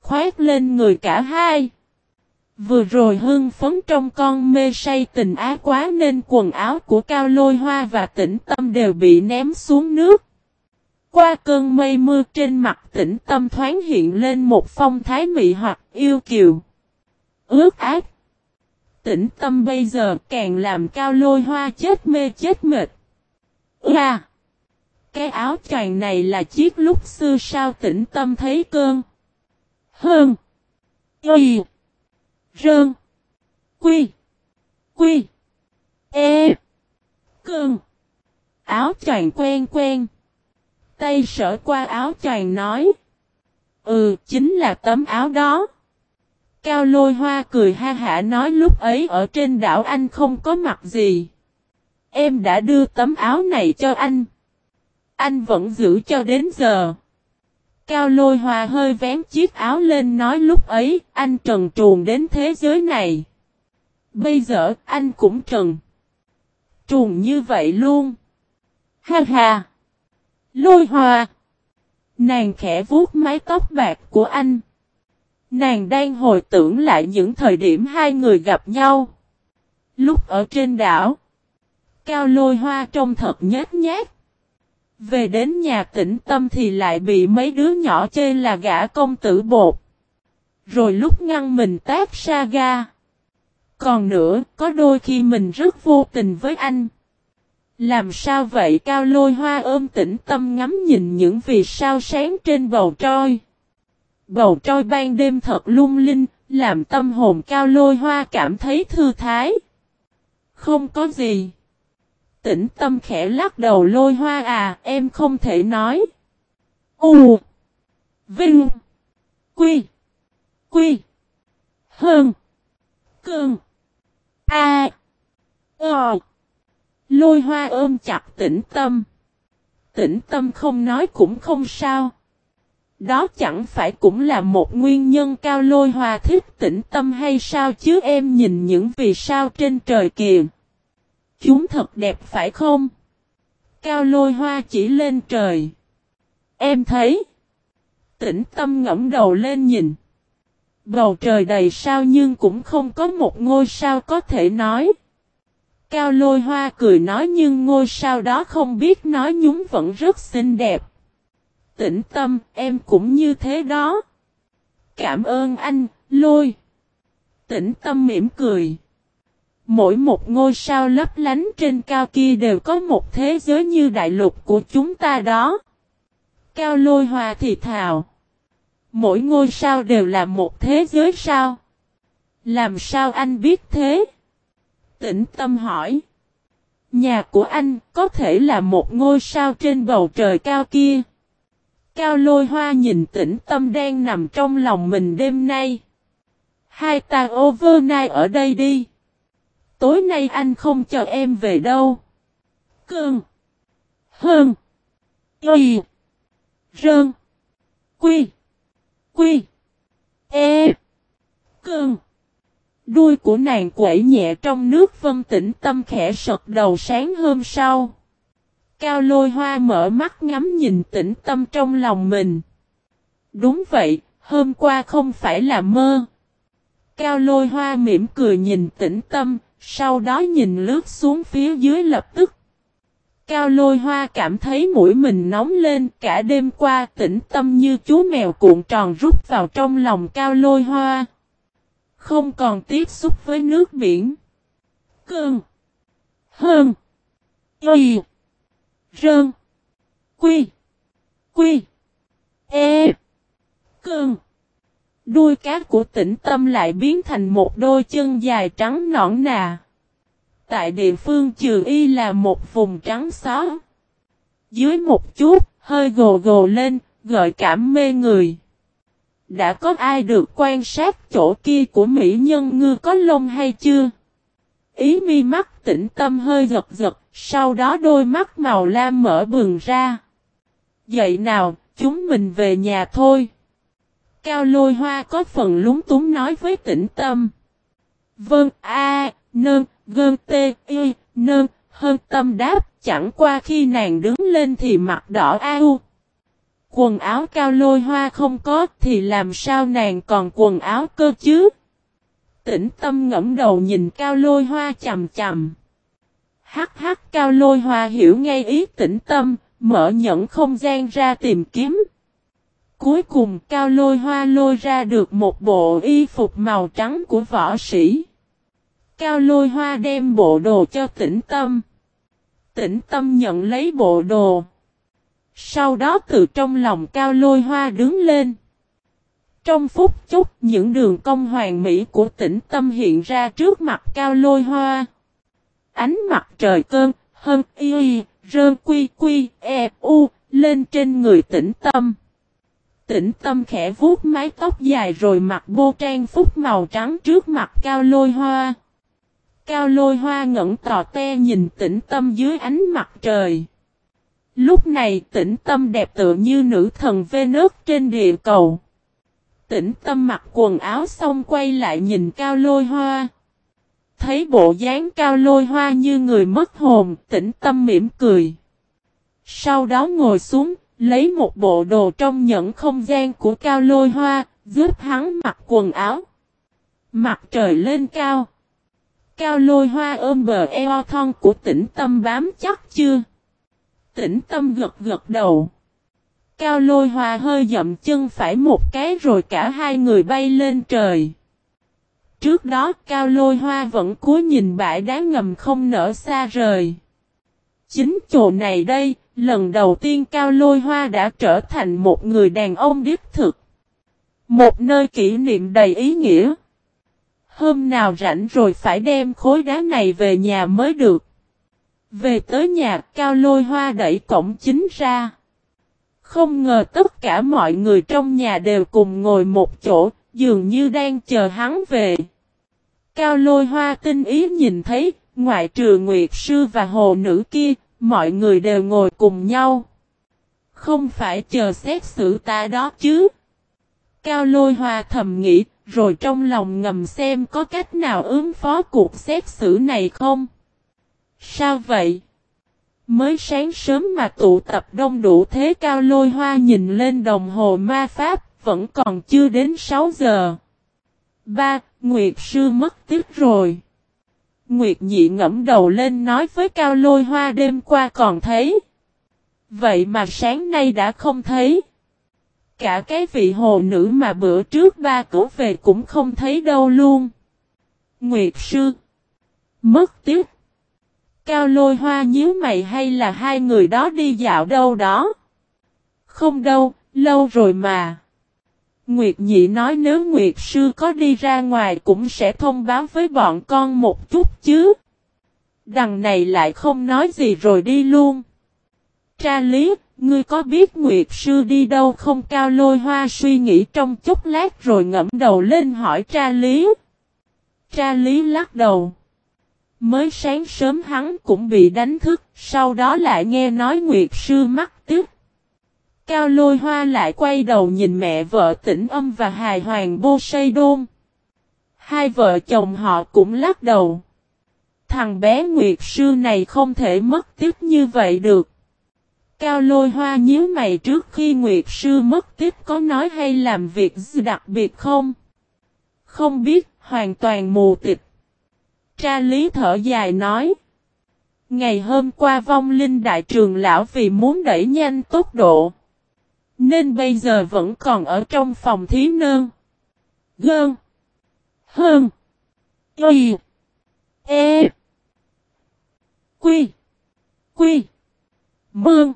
Khoét lên người cả hai. Vừa rồi hưng phấn trong con mê say tình á quá nên quần áo của cao lôi hoa và tĩnh tâm đều bị ném xuống nước. Qua cơn mây mưa trên mặt tĩnh tâm thoáng hiện lên một phong thái mị hoặc yêu kiều. Ước ác. Tĩnh tâm bây giờ càng làm cao lôi hoa chết mê chết mệt. À! Cái áo choàng này là chiếc lúc xưa sao tĩnh tâm thấy cơn. Hơn. Y. Rơn. Quy. Quy. E. Cơn. Áo choàng quen quen. Tay sở qua áo choàng nói. Ừ, chính là tấm áo đó. Cao lôi hoa cười ha hả nói lúc ấy ở trên đảo anh không có mặt gì. Em đã đưa tấm áo này cho anh. Anh vẫn giữ cho đến giờ. Cao lôi hoa hơi vén chiếc áo lên nói lúc ấy, anh trần truồng đến thế giới này. Bây giờ, anh cũng trần. Truồng như vậy luôn. Ha ha. Lôi hoa. Nàng khẽ vuốt mái tóc bạc của anh. Nàng đang hồi tưởng lại những thời điểm hai người gặp nhau. Lúc ở trên đảo. Cao lôi hoa trông thật nhát nhát. Về đến nhà tĩnh tâm thì lại bị mấy đứa nhỏ chê là gã công tử bột. Rồi lúc ngăn mình táp sa ga. Còn nữa, có đôi khi mình rất vô tình với anh. Làm sao vậy cao lôi hoa ôm tĩnh tâm ngắm nhìn những vì sao sáng trên bầu trôi. Bầu trôi ban đêm thật lung linh, làm tâm hồn cao lôi hoa cảm thấy thư thái. Không có gì. Tĩnh tâm khẽ lắc đầu lôi hoa à, em không thể nói. U. Vinh. Quy. Quy. Hơn. Cương. A. Ờ. Lôi hoa ôm chặt tĩnh tâm. Tĩnh tâm không nói cũng không sao. Đó chẳng phải cũng là một nguyên nhân cao lôi hoa thích tĩnh tâm hay sao chứ em nhìn những vì sao trên trời kìa. Chúng thật đẹp phải không? Cao lôi hoa chỉ lên trời. Em thấy. Tĩnh tâm ngẫm đầu lên nhìn. Bầu trời đầy sao nhưng cũng không có một ngôi sao có thể nói. Cao lôi hoa cười nói nhưng ngôi sao đó không biết nói nhúng vẫn rất xinh đẹp. Tĩnh tâm, em cũng như thế đó. Cảm ơn anh, lôi. Tĩnh tâm mỉm cười. Mỗi một ngôi sao lấp lánh trên cao kia đều có một thế giới như đại lục của chúng ta đó. Cao lôi hoa thì thào. Mỗi ngôi sao đều là một thế giới sao? Làm sao anh biết thế? Tĩnh tâm hỏi. Nhà của anh có thể là một ngôi sao trên bầu trời cao kia. Cao lôi hoa nhìn tĩnh tâm đang nằm trong lòng mình đêm nay. Hai ta overnight ở đây đi. Tối nay anh không chờ em về đâu. Cương. Hơn. Y. Rơn. Quy. Quy. E. Cương. Đuôi của nàng quẩy nhẹ trong nước vân tĩnh tâm khẽ sật đầu sáng hôm sau. Cao lôi hoa mở mắt ngắm nhìn tĩnh tâm trong lòng mình. Đúng vậy, hôm qua không phải là mơ. Cao lôi hoa mỉm cười nhìn tĩnh tâm, sau đó nhìn lướt xuống phía dưới lập tức. Cao lôi hoa cảm thấy mũi mình nóng lên, cả đêm qua tĩnh tâm như chú mèo cuộn tròn rút vào trong lòng cao lôi hoa. Không còn tiếp xúc với nước biển. Cơn. Hơn. Y. Rơn. Quy. Quy. E. Cơn. Đuôi cá của tĩnh tâm lại biến thành một đôi chân dài trắng nõn nà. Tại địa phương trừ y là một vùng trắng xóa. Dưới một chút, hơi gồ gồ lên, gợi cảm mê người. Đã có ai được quan sát chỗ kia của mỹ nhân ngư có lông hay chưa? Ý mi mắt tĩnh tâm hơi giật giật, sau đó đôi mắt màu lam mở bừng ra. Dậy nào, chúng mình về nhà thôi. Cao lôi hoa có phần lúng túng nói với tĩnh tâm. Vâng, a, nơn, gơn tê, y, nơn, hơn tâm đáp, chẳng qua khi nàng đứng lên thì mặt đỏ au. Quần áo cao lôi hoa không có thì làm sao nàng còn quần áo cơ chứ? Tĩnh tâm ngẫm đầu nhìn cao lôi hoa chầm chầm. Hắc hắc cao lôi hoa hiểu ngay ý tĩnh tâm, mở nhẫn không gian ra tìm kiếm. Cuối cùng cao lôi hoa lôi ra được một bộ y phục màu trắng của võ sĩ. Cao lôi hoa đem bộ đồ cho tĩnh tâm. Tĩnh tâm nhận lấy bộ đồ. Sau đó từ trong lòng cao lôi hoa đứng lên. Trong phút chốc những đường cong hoàn mỹ của tĩnh tâm hiện ra trước mặt cao lôi hoa. Ánh mặt trời cơn, hơn y, rơn quy quy, e, u, lên trên người tĩnh tâm. Tĩnh tâm khẽ vuốt mái tóc dài rồi mặc bô trang phúc màu trắng trước mặt cao lôi hoa. Cao lôi hoa ngẩn tò te nhìn tĩnh tâm dưới ánh mặt trời. Lúc này tĩnh tâm đẹp tựa như nữ thần Venus trên địa cầu. Tĩnh tâm mặc quần áo xong quay lại nhìn cao lôi hoa. Thấy bộ dáng cao lôi hoa như người mất hồn, tĩnh tâm mỉm cười. Sau đó ngồi xuống, lấy một bộ đồ trong nhẫn không gian của cao lôi hoa, giúp hắn mặc quần áo. Mặt trời lên cao. Cao lôi hoa ôm bờ eo thon của tĩnh tâm bám chắc chưa? Tĩnh tâm gật gật đầu. Cao lôi hoa hơi dậm chân phải một cái rồi cả hai người bay lên trời. Trước đó cao lôi hoa vẫn cúi nhìn bãi đá ngầm không nở xa rời. Chính chỗ này đây, lần đầu tiên cao lôi hoa đã trở thành một người đàn ông đích thực. Một nơi kỷ niệm đầy ý nghĩa. Hôm nào rảnh rồi phải đem khối đá này về nhà mới được. Về tới nhà cao lôi hoa đẩy cổng chính ra. Không ngờ tất cả mọi người trong nhà đều cùng ngồi một chỗ, dường như đang chờ hắn về. Cao lôi hoa tinh ý nhìn thấy, ngoại trừ Nguyệt Sư và Hồ Nữ kia, mọi người đều ngồi cùng nhau. Không phải chờ xét xử ta đó chứ. Cao lôi hoa thầm nghĩ, rồi trong lòng ngầm xem có cách nào ứng phó cuộc xét xử này không. Sao vậy? Mới sáng sớm mà tụ tập đông đủ thế cao lôi hoa nhìn lên đồng hồ ma pháp, vẫn còn chưa đến 6 giờ. Ba, Nguyệt sư mất tiếc rồi. Nguyệt nhị ngẫm đầu lên nói với cao lôi hoa đêm qua còn thấy. Vậy mà sáng nay đã không thấy. Cả cái vị hồ nữ mà bữa trước ba cổ về cũng không thấy đâu luôn. Nguyệt sư. Mất tiếc. Cao lôi hoa nhíu mày hay là hai người đó đi dạo đâu đó? Không đâu, lâu rồi mà. Nguyệt Nhị nói nếu Nguyệt Sư có đi ra ngoài cũng sẽ thông báo với bọn con một chút chứ. Đằng này lại không nói gì rồi đi luôn. Tra lý, ngươi có biết Nguyệt Sư đi đâu không cao lôi hoa suy nghĩ trong chút lát rồi ngẫm đầu lên hỏi tra lý. Tra lý lắc đầu. Mới sáng sớm hắn cũng bị đánh thức, sau đó lại nghe nói Nguyệt Sư mắc tức. Cao lôi hoa lại quay đầu nhìn mẹ vợ tỉnh âm và hài hoàng bô say đôn. Hai vợ chồng họ cũng lắc đầu. Thằng bé Nguyệt Sư này không thể mất tiếp như vậy được. Cao lôi hoa nhíu mày trước khi Nguyệt Sư mất tiếp có nói hay làm việc gì đặc biệt không? Không biết, hoàn toàn mù tịch. Tra lý thở dài nói. Ngày hôm qua vong linh đại trường lão vì muốn đẩy nhanh tốc độ. Nên bây giờ vẫn còn ở trong phòng thí nơn. Gơn. Hơn. Y. E. Quy. Quy. Mương.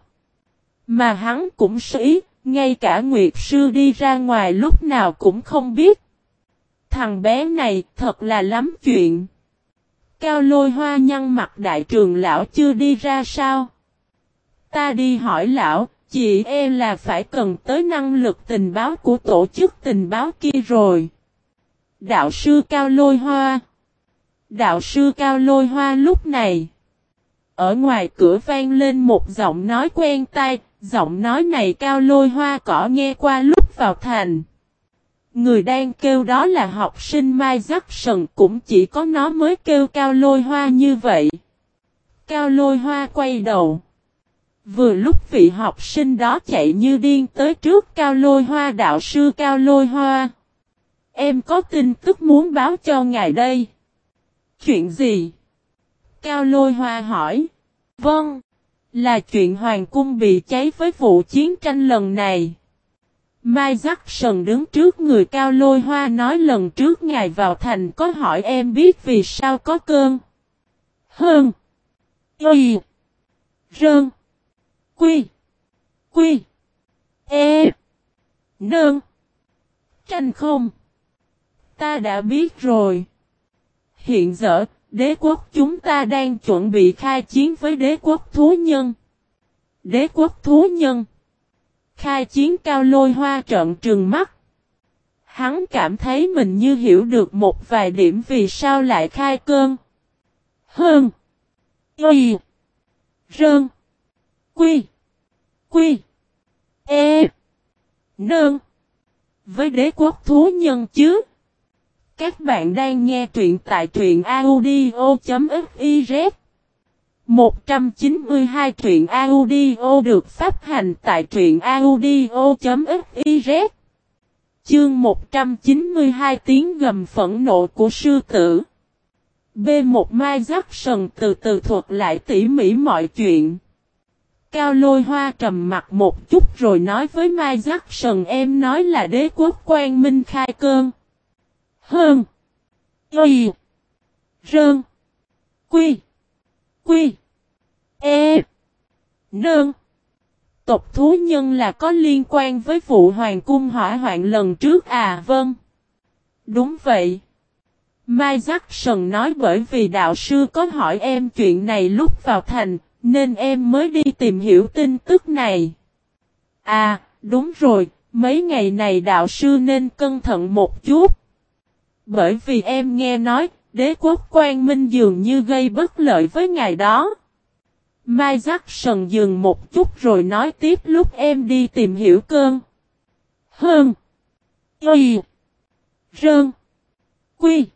Mà hắn cũng sĩ, ngay cả Nguyệt Sư đi ra ngoài lúc nào cũng không biết. Thằng bé này thật là lắm chuyện. Cao lôi hoa nhăn mặt đại trường lão chưa đi ra sao? Ta đi hỏi lão, chị e là phải cần tới năng lực tình báo của tổ chức tình báo kia rồi. Đạo sư Cao Lôi Hoa Đạo sư Cao Lôi Hoa lúc này Ở ngoài cửa vang lên một giọng nói quen tai Giọng nói này Cao Lôi Hoa cỏ nghe qua lúc vào thành Người đang kêu đó là học sinh Mai Jackson cũng chỉ có nó mới kêu Cao Lôi Hoa như vậy. Cao Lôi Hoa quay đầu. Vừa lúc vị học sinh đó chạy như điên tới trước Cao Lôi Hoa đạo sư Cao Lôi Hoa. Em có tin tức muốn báo cho ngài đây. Chuyện gì? Cao Lôi Hoa hỏi. Vâng. Là chuyện Hoàng cung bị cháy với vụ chiến tranh lần này. Mai Jackson đứng trước người cao lôi hoa nói lần trước ngài vào thành có hỏi em biết vì sao có cơn. Hơn. Y. Rơn. Quy. Quy. E. nương, Tranh không. Ta đã biết rồi. Hiện giờ, đế quốc chúng ta đang chuẩn bị khai chiến với đế quốc thú nhân. Đế quốc thú nhân. Khai chiến cao lôi hoa trận trừng mắt. Hắn cảm thấy mình như hiểu được một vài điểm vì sao lại khai cơn. Hơn. Y. Rơn. Quy. Quy. E. Nương. Với đế quốc thú nhân chứ. Các bạn đang nghe truyện tại truyện audio.fiz 192 truyện audio được phát hành tại truyện audio.fiz Chương 192 tiếng gầm phẫn nộ của sư tử B1 Mai Giác Sần từ từ thuật lại tỉ mỉ mọi chuyện. Cao lôi hoa trầm mặt một chút rồi nói với Mai Giác Sần em nói là đế quốc quan minh khai cơn. Hơn. Y. Rơn. Quy. Quy. E. Nơn. Tộc thú nhân là có liên quan với vụ hoàng cung hỏa hoạn lần trước à vâng. Đúng vậy. Mai giác sần nói bởi vì đạo sư có hỏi em chuyện này lúc vào thành, nên em mới đi tìm hiểu tin tức này. À, đúng rồi, mấy ngày này đạo sư nên cẩn thận một chút. Bởi vì em nghe nói, đế quốc quan minh dường như gây bất lợi với ngài đó. Mai Jackson dừng một chút rồi nói tiếp lúc em đi tìm hiểu cơn. Hơn. Y. Rơn. Quy.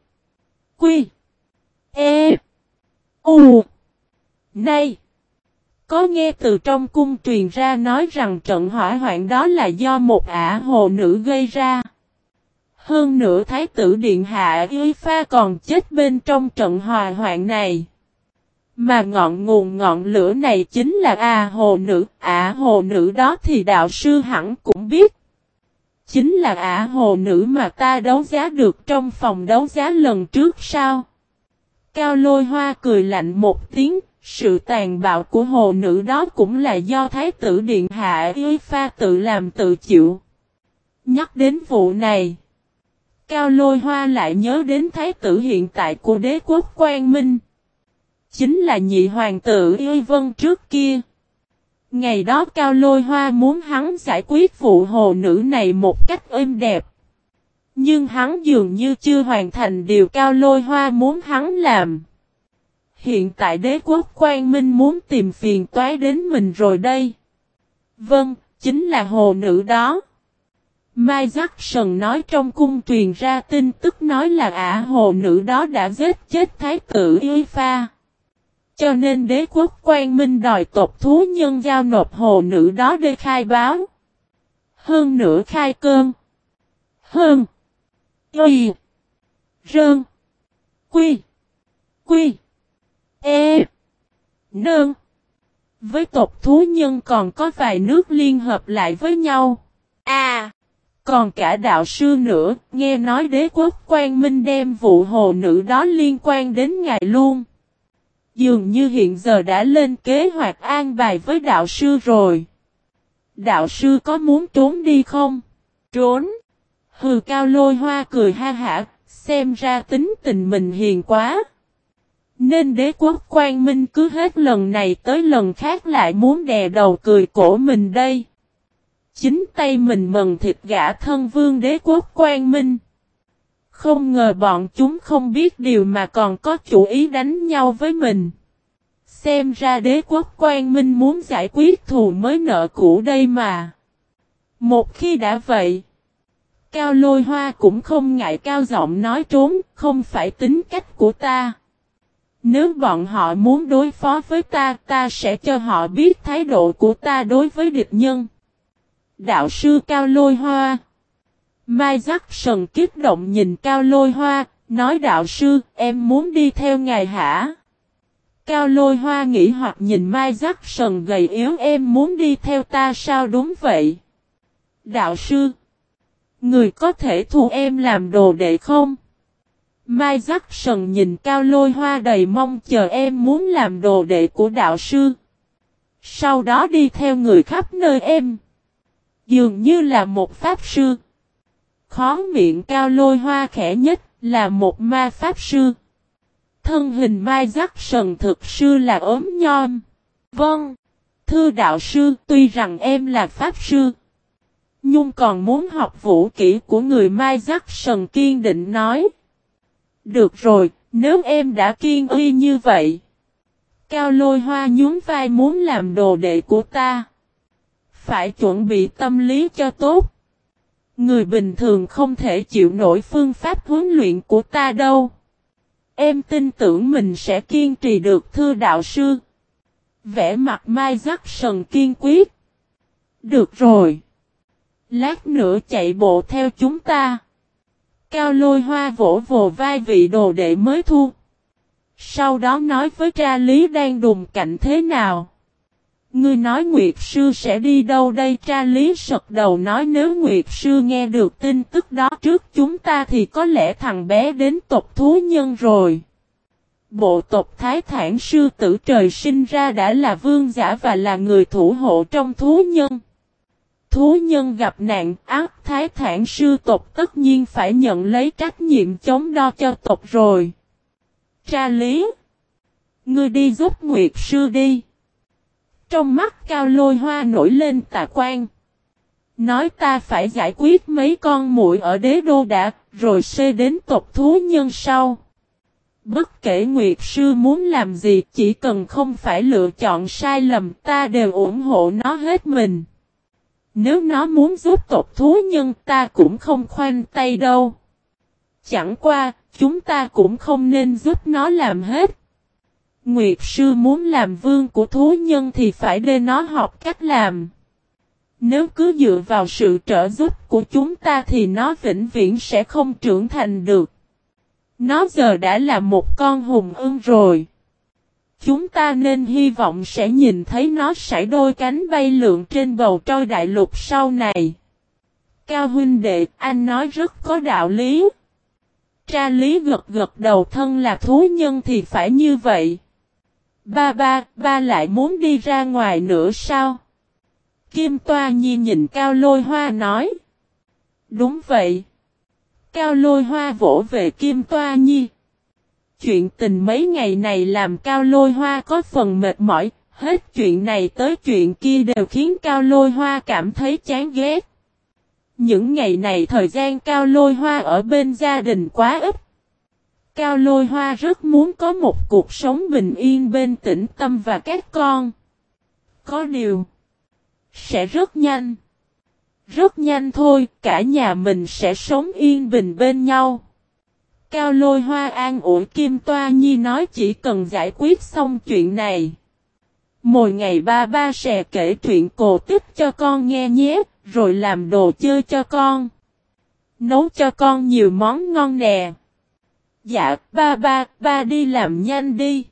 Quy. E. U. Này. Có nghe từ trong cung truyền ra nói rằng trận hỏa hoạn đó là do một ả hồ nữ gây ra. Hơn nữa Thái tử Điện Hạ Y Pha còn chết bên trong trận hỏa hoạn này. Mà ngọn nguồn ngọn lửa này chính là A hồ nữ, ả hồ nữ đó thì đạo sư hẳn cũng biết. Chính là ả hồ nữ mà ta đấu giá được trong phòng đấu giá lần trước sao? Cao lôi hoa cười lạnh một tiếng, sự tàn bạo của hồ nữ đó cũng là do Thái tử Điện Hạ Y Pha tự làm tự chịu. Nhắc đến vụ này, Cao lôi hoa lại nhớ đến Thái tử hiện tại của đế quốc Quang Minh. Chính là nhị hoàng tử Y Vân trước kia. Ngày đó Cao Lôi Hoa muốn hắn giải quyết vụ hồ nữ này một cách êm đẹp. Nhưng hắn dường như chưa hoàn thành điều Cao Lôi Hoa muốn hắn làm. Hiện tại đế quốc Quang Minh muốn tìm phiền toái đến mình rồi đây. Vâng, chính là hồ nữ đó. Mai Jackson nói trong cung truyền ra tin tức nói là ả hồ nữ đó đã giết chết thái tử Y Pha. Cho nên đế quốc quan minh đòi tộc thú nhân giao nộp hồ nữ đó để khai báo. Hơn nữa khai cơn. Hơn. Y. Rơn. Quy. Quy. E. Nơn. Với tộc thú nhân còn có vài nước liên hợp lại với nhau. À. Còn cả đạo sư nữa, nghe nói đế quốc quan minh đem vụ hồ nữ đó liên quan đến ngài luôn. Dường như hiện giờ đã lên kế hoạch an bài với đạo sư rồi. Đạo sư có muốn trốn đi không? Trốn. Hừ cao lôi hoa cười ha hả, xem ra tính tình mình hiền quá. Nên đế quốc quan minh cứ hết lần này tới lần khác lại muốn đè đầu cười cổ mình đây. Chính tay mình mần thịt gã thân vương đế quốc quan minh. Không ngờ bọn chúng không biết điều mà còn có chủ ý đánh nhau với mình. Xem ra đế quốc quan minh muốn giải quyết thù mới nợ cũ đây mà. Một khi đã vậy, Cao lôi hoa cũng không ngại cao giọng nói trốn, không phải tính cách của ta. Nếu bọn họ muốn đối phó với ta, ta sẽ cho họ biết thái độ của ta đối với địch nhân. Đạo sư Cao Lôi Hoa Mai Giác Sần kích động nhìn Cao Lôi Hoa, nói đạo sư, em muốn đi theo ngài hả? Cao Lôi Hoa nghĩ hoặc nhìn Mai Giác Sần gầy yếu em muốn đi theo ta sao đúng vậy? Đạo sư Người có thể thu em làm đồ đệ không? Mai Giác Sần nhìn Cao Lôi Hoa đầy mong chờ em muốn làm đồ đệ của đạo sư. Sau đó đi theo người khắp nơi em. Dường như là một pháp sư. Khó miệng cao lôi hoa khẽ nhất là một ma pháp sư. Thân hình mai giác sần thực sư là ốm nhom. Vâng. Thưa đạo sư, tuy rằng em là pháp sư, Nhung còn muốn học vũ kỹ của người Mai Giác Sần kiên định nói. Được rồi, nếu em đã kiên uy như vậy. Cao lôi hoa nhún vai muốn làm đồ đệ của ta. Phải chuẩn bị tâm lý cho tốt. Người bình thường không thể chịu nổi phương pháp huấn luyện của ta đâu. Em tin tưởng mình sẽ kiên trì được thưa đạo sư. Vẽ mặt Mai Giác Sần kiên quyết. Được rồi. Lát nữa chạy bộ theo chúng ta. Cao lôi hoa vỗ vồ vai vị đồ đệ mới thu. Sau đó nói với cha lý đang đùng cạnh thế nào. Ngươi nói Nguyệt Sư sẽ đi đâu đây tra lý sật đầu nói nếu Nguyệt Sư nghe được tin tức đó trước chúng ta thì có lẽ thằng bé đến tộc thú nhân rồi. Bộ tộc Thái Thản Sư tử trời sinh ra đã là vương giả và là người thủ hộ trong thú nhân thú nhân gặp nạn, ác thái thản sư tộc tất nhiên phải nhận lấy trách nhiệm chống đo cho tộc rồi. Tra lý. Ngươi đi giúp Nguyệt sư đi. Trong mắt cao lôi hoa nổi lên tà quan. Nói ta phải giải quyết mấy con muội ở đế đô đã, rồi xê đến tộc thú nhân sau. Bất kể Nguyệt Sư muốn làm gì chỉ cần không phải lựa chọn sai lầm ta đều ủng hộ nó hết mình. Nếu nó muốn giúp tộc thú nhân ta cũng không khoanh tay đâu. Chẳng qua, chúng ta cũng không nên giúp nó làm hết. Nguyệt sư muốn làm vương của thú nhân thì phải để nó học cách làm. Nếu cứ dựa vào sự trợ giúp của chúng ta thì nó vĩnh viễn sẽ không trưởng thành được. Nó giờ đã là một con hùng ưng rồi. Chúng ta nên hy vọng sẽ nhìn thấy nó sải đôi cánh bay lượn trên bầu trời đại lục sau này. Cao huynh đệ, anh nói rất có đạo lý. Tra lý gật gật đầu thân là thú nhân thì phải như vậy. Ba ba, ba lại muốn đi ra ngoài nữa sao? Kim Toa Nhi nhìn Cao Lôi Hoa nói. Đúng vậy. Cao Lôi Hoa vỗ về Kim Toa Nhi. Chuyện tình mấy ngày này làm Cao Lôi Hoa có phần mệt mỏi, hết chuyện này tới chuyện kia đều khiến Cao Lôi Hoa cảm thấy chán ghét. Những ngày này thời gian Cao Lôi Hoa ở bên gia đình quá ít. Cao Lôi Hoa rất muốn có một cuộc sống bình yên bên tĩnh tâm và các con. Có điều, sẽ rất nhanh. Rất nhanh thôi, cả nhà mình sẽ sống yên bình bên nhau. Cao lôi hoa an ủi Kim Toa Nhi nói chỉ cần giải quyết xong chuyện này. Mỗi ngày ba ba sẽ kể chuyện cổ tích cho con nghe nhé, rồi làm đồ chơi cho con. Nấu cho con nhiều món ngon nè. Dạ, ba ba, ba đi làm nhanh đi.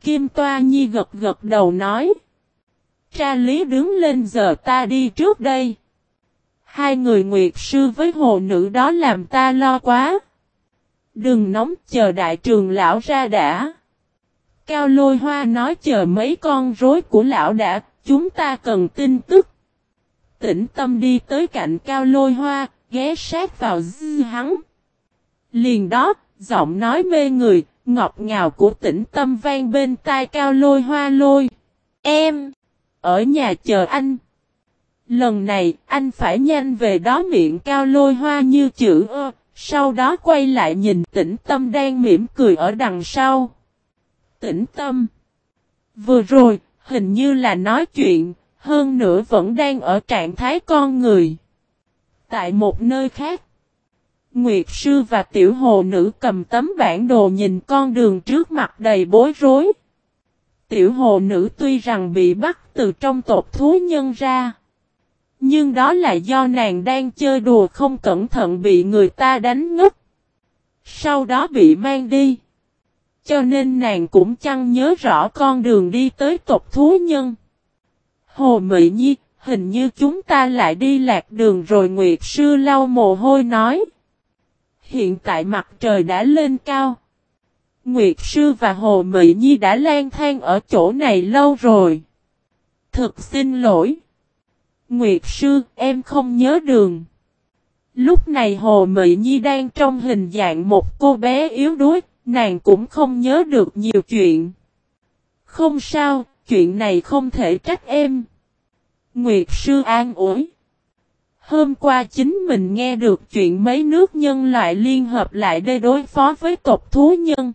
Kim Toa Nhi gật gật đầu nói. Tra lý đứng lên giờ ta đi trước đây. Hai người nguyệt sư với hồ nữ đó làm ta lo quá. Đừng nóng chờ đại trường lão ra đã. Cao lôi hoa nói chờ mấy con rối của lão đã, chúng ta cần tin tức. Tĩnh tâm đi tới cạnh cao lôi hoa, ghé sát vào dư hắn. Liền đó, giọng nói mê người, ngọt ngào của tĩnh tâm vang bên tai cao lôi hoa lôi. Em, ở nhà chờ anh. Lần này, anh phải nhanh về đó miệng cao lôi hoa như chữ ơ, sau đó quay lại nhìn tĩnh tâm đang mỉm cười ở đằng sau. Tĩnh tâm. Vừa rồi, hình như là nói chuyện, hơn nữa vẫn đang ở trạng thái con người. Tại một nơi khác, Nguyệt sư và tiểu hồ nữ cầm tấm bản đồ nhìn con đường trước mặt đầy bối rối. Tiểu hồ nữ tuy rằng bị bắt từ trong tộc thú nhân ra. Nhưng đó là do nàng đang chơi đùa không cẩn thận bị người ta đánh ngất. Sau đó bị mang đi. Cho nên nàng cũng chăng nhớ rõ con đường đi tới tộc thú nhân. Hồ Mị Nhi, hình như chúng ta lại đi lạc đường rồi Nguyệt Sư lau mồ hôi nói. Hiện tại mặt trời đã lên cao. Nguyệt Sư và Hồ Mị Nhi đã lang thang ở chỗ này lâu rồi. Thực xin lỗi. Nguyệt sư, em không nhớ đường. Lúc này Hồ Mị Nhi đang trong hình dạng một cô bé yếu đuối, nàng cũng không nhớ được nhiều chuyện. Không sao, chuyện này không thể trách em. Nguyệt sư an ủi. Hôm qua chính mình nghe được chuyện mấy nước nhân loại liên hợp lại để đối phó với tộc thú nhân.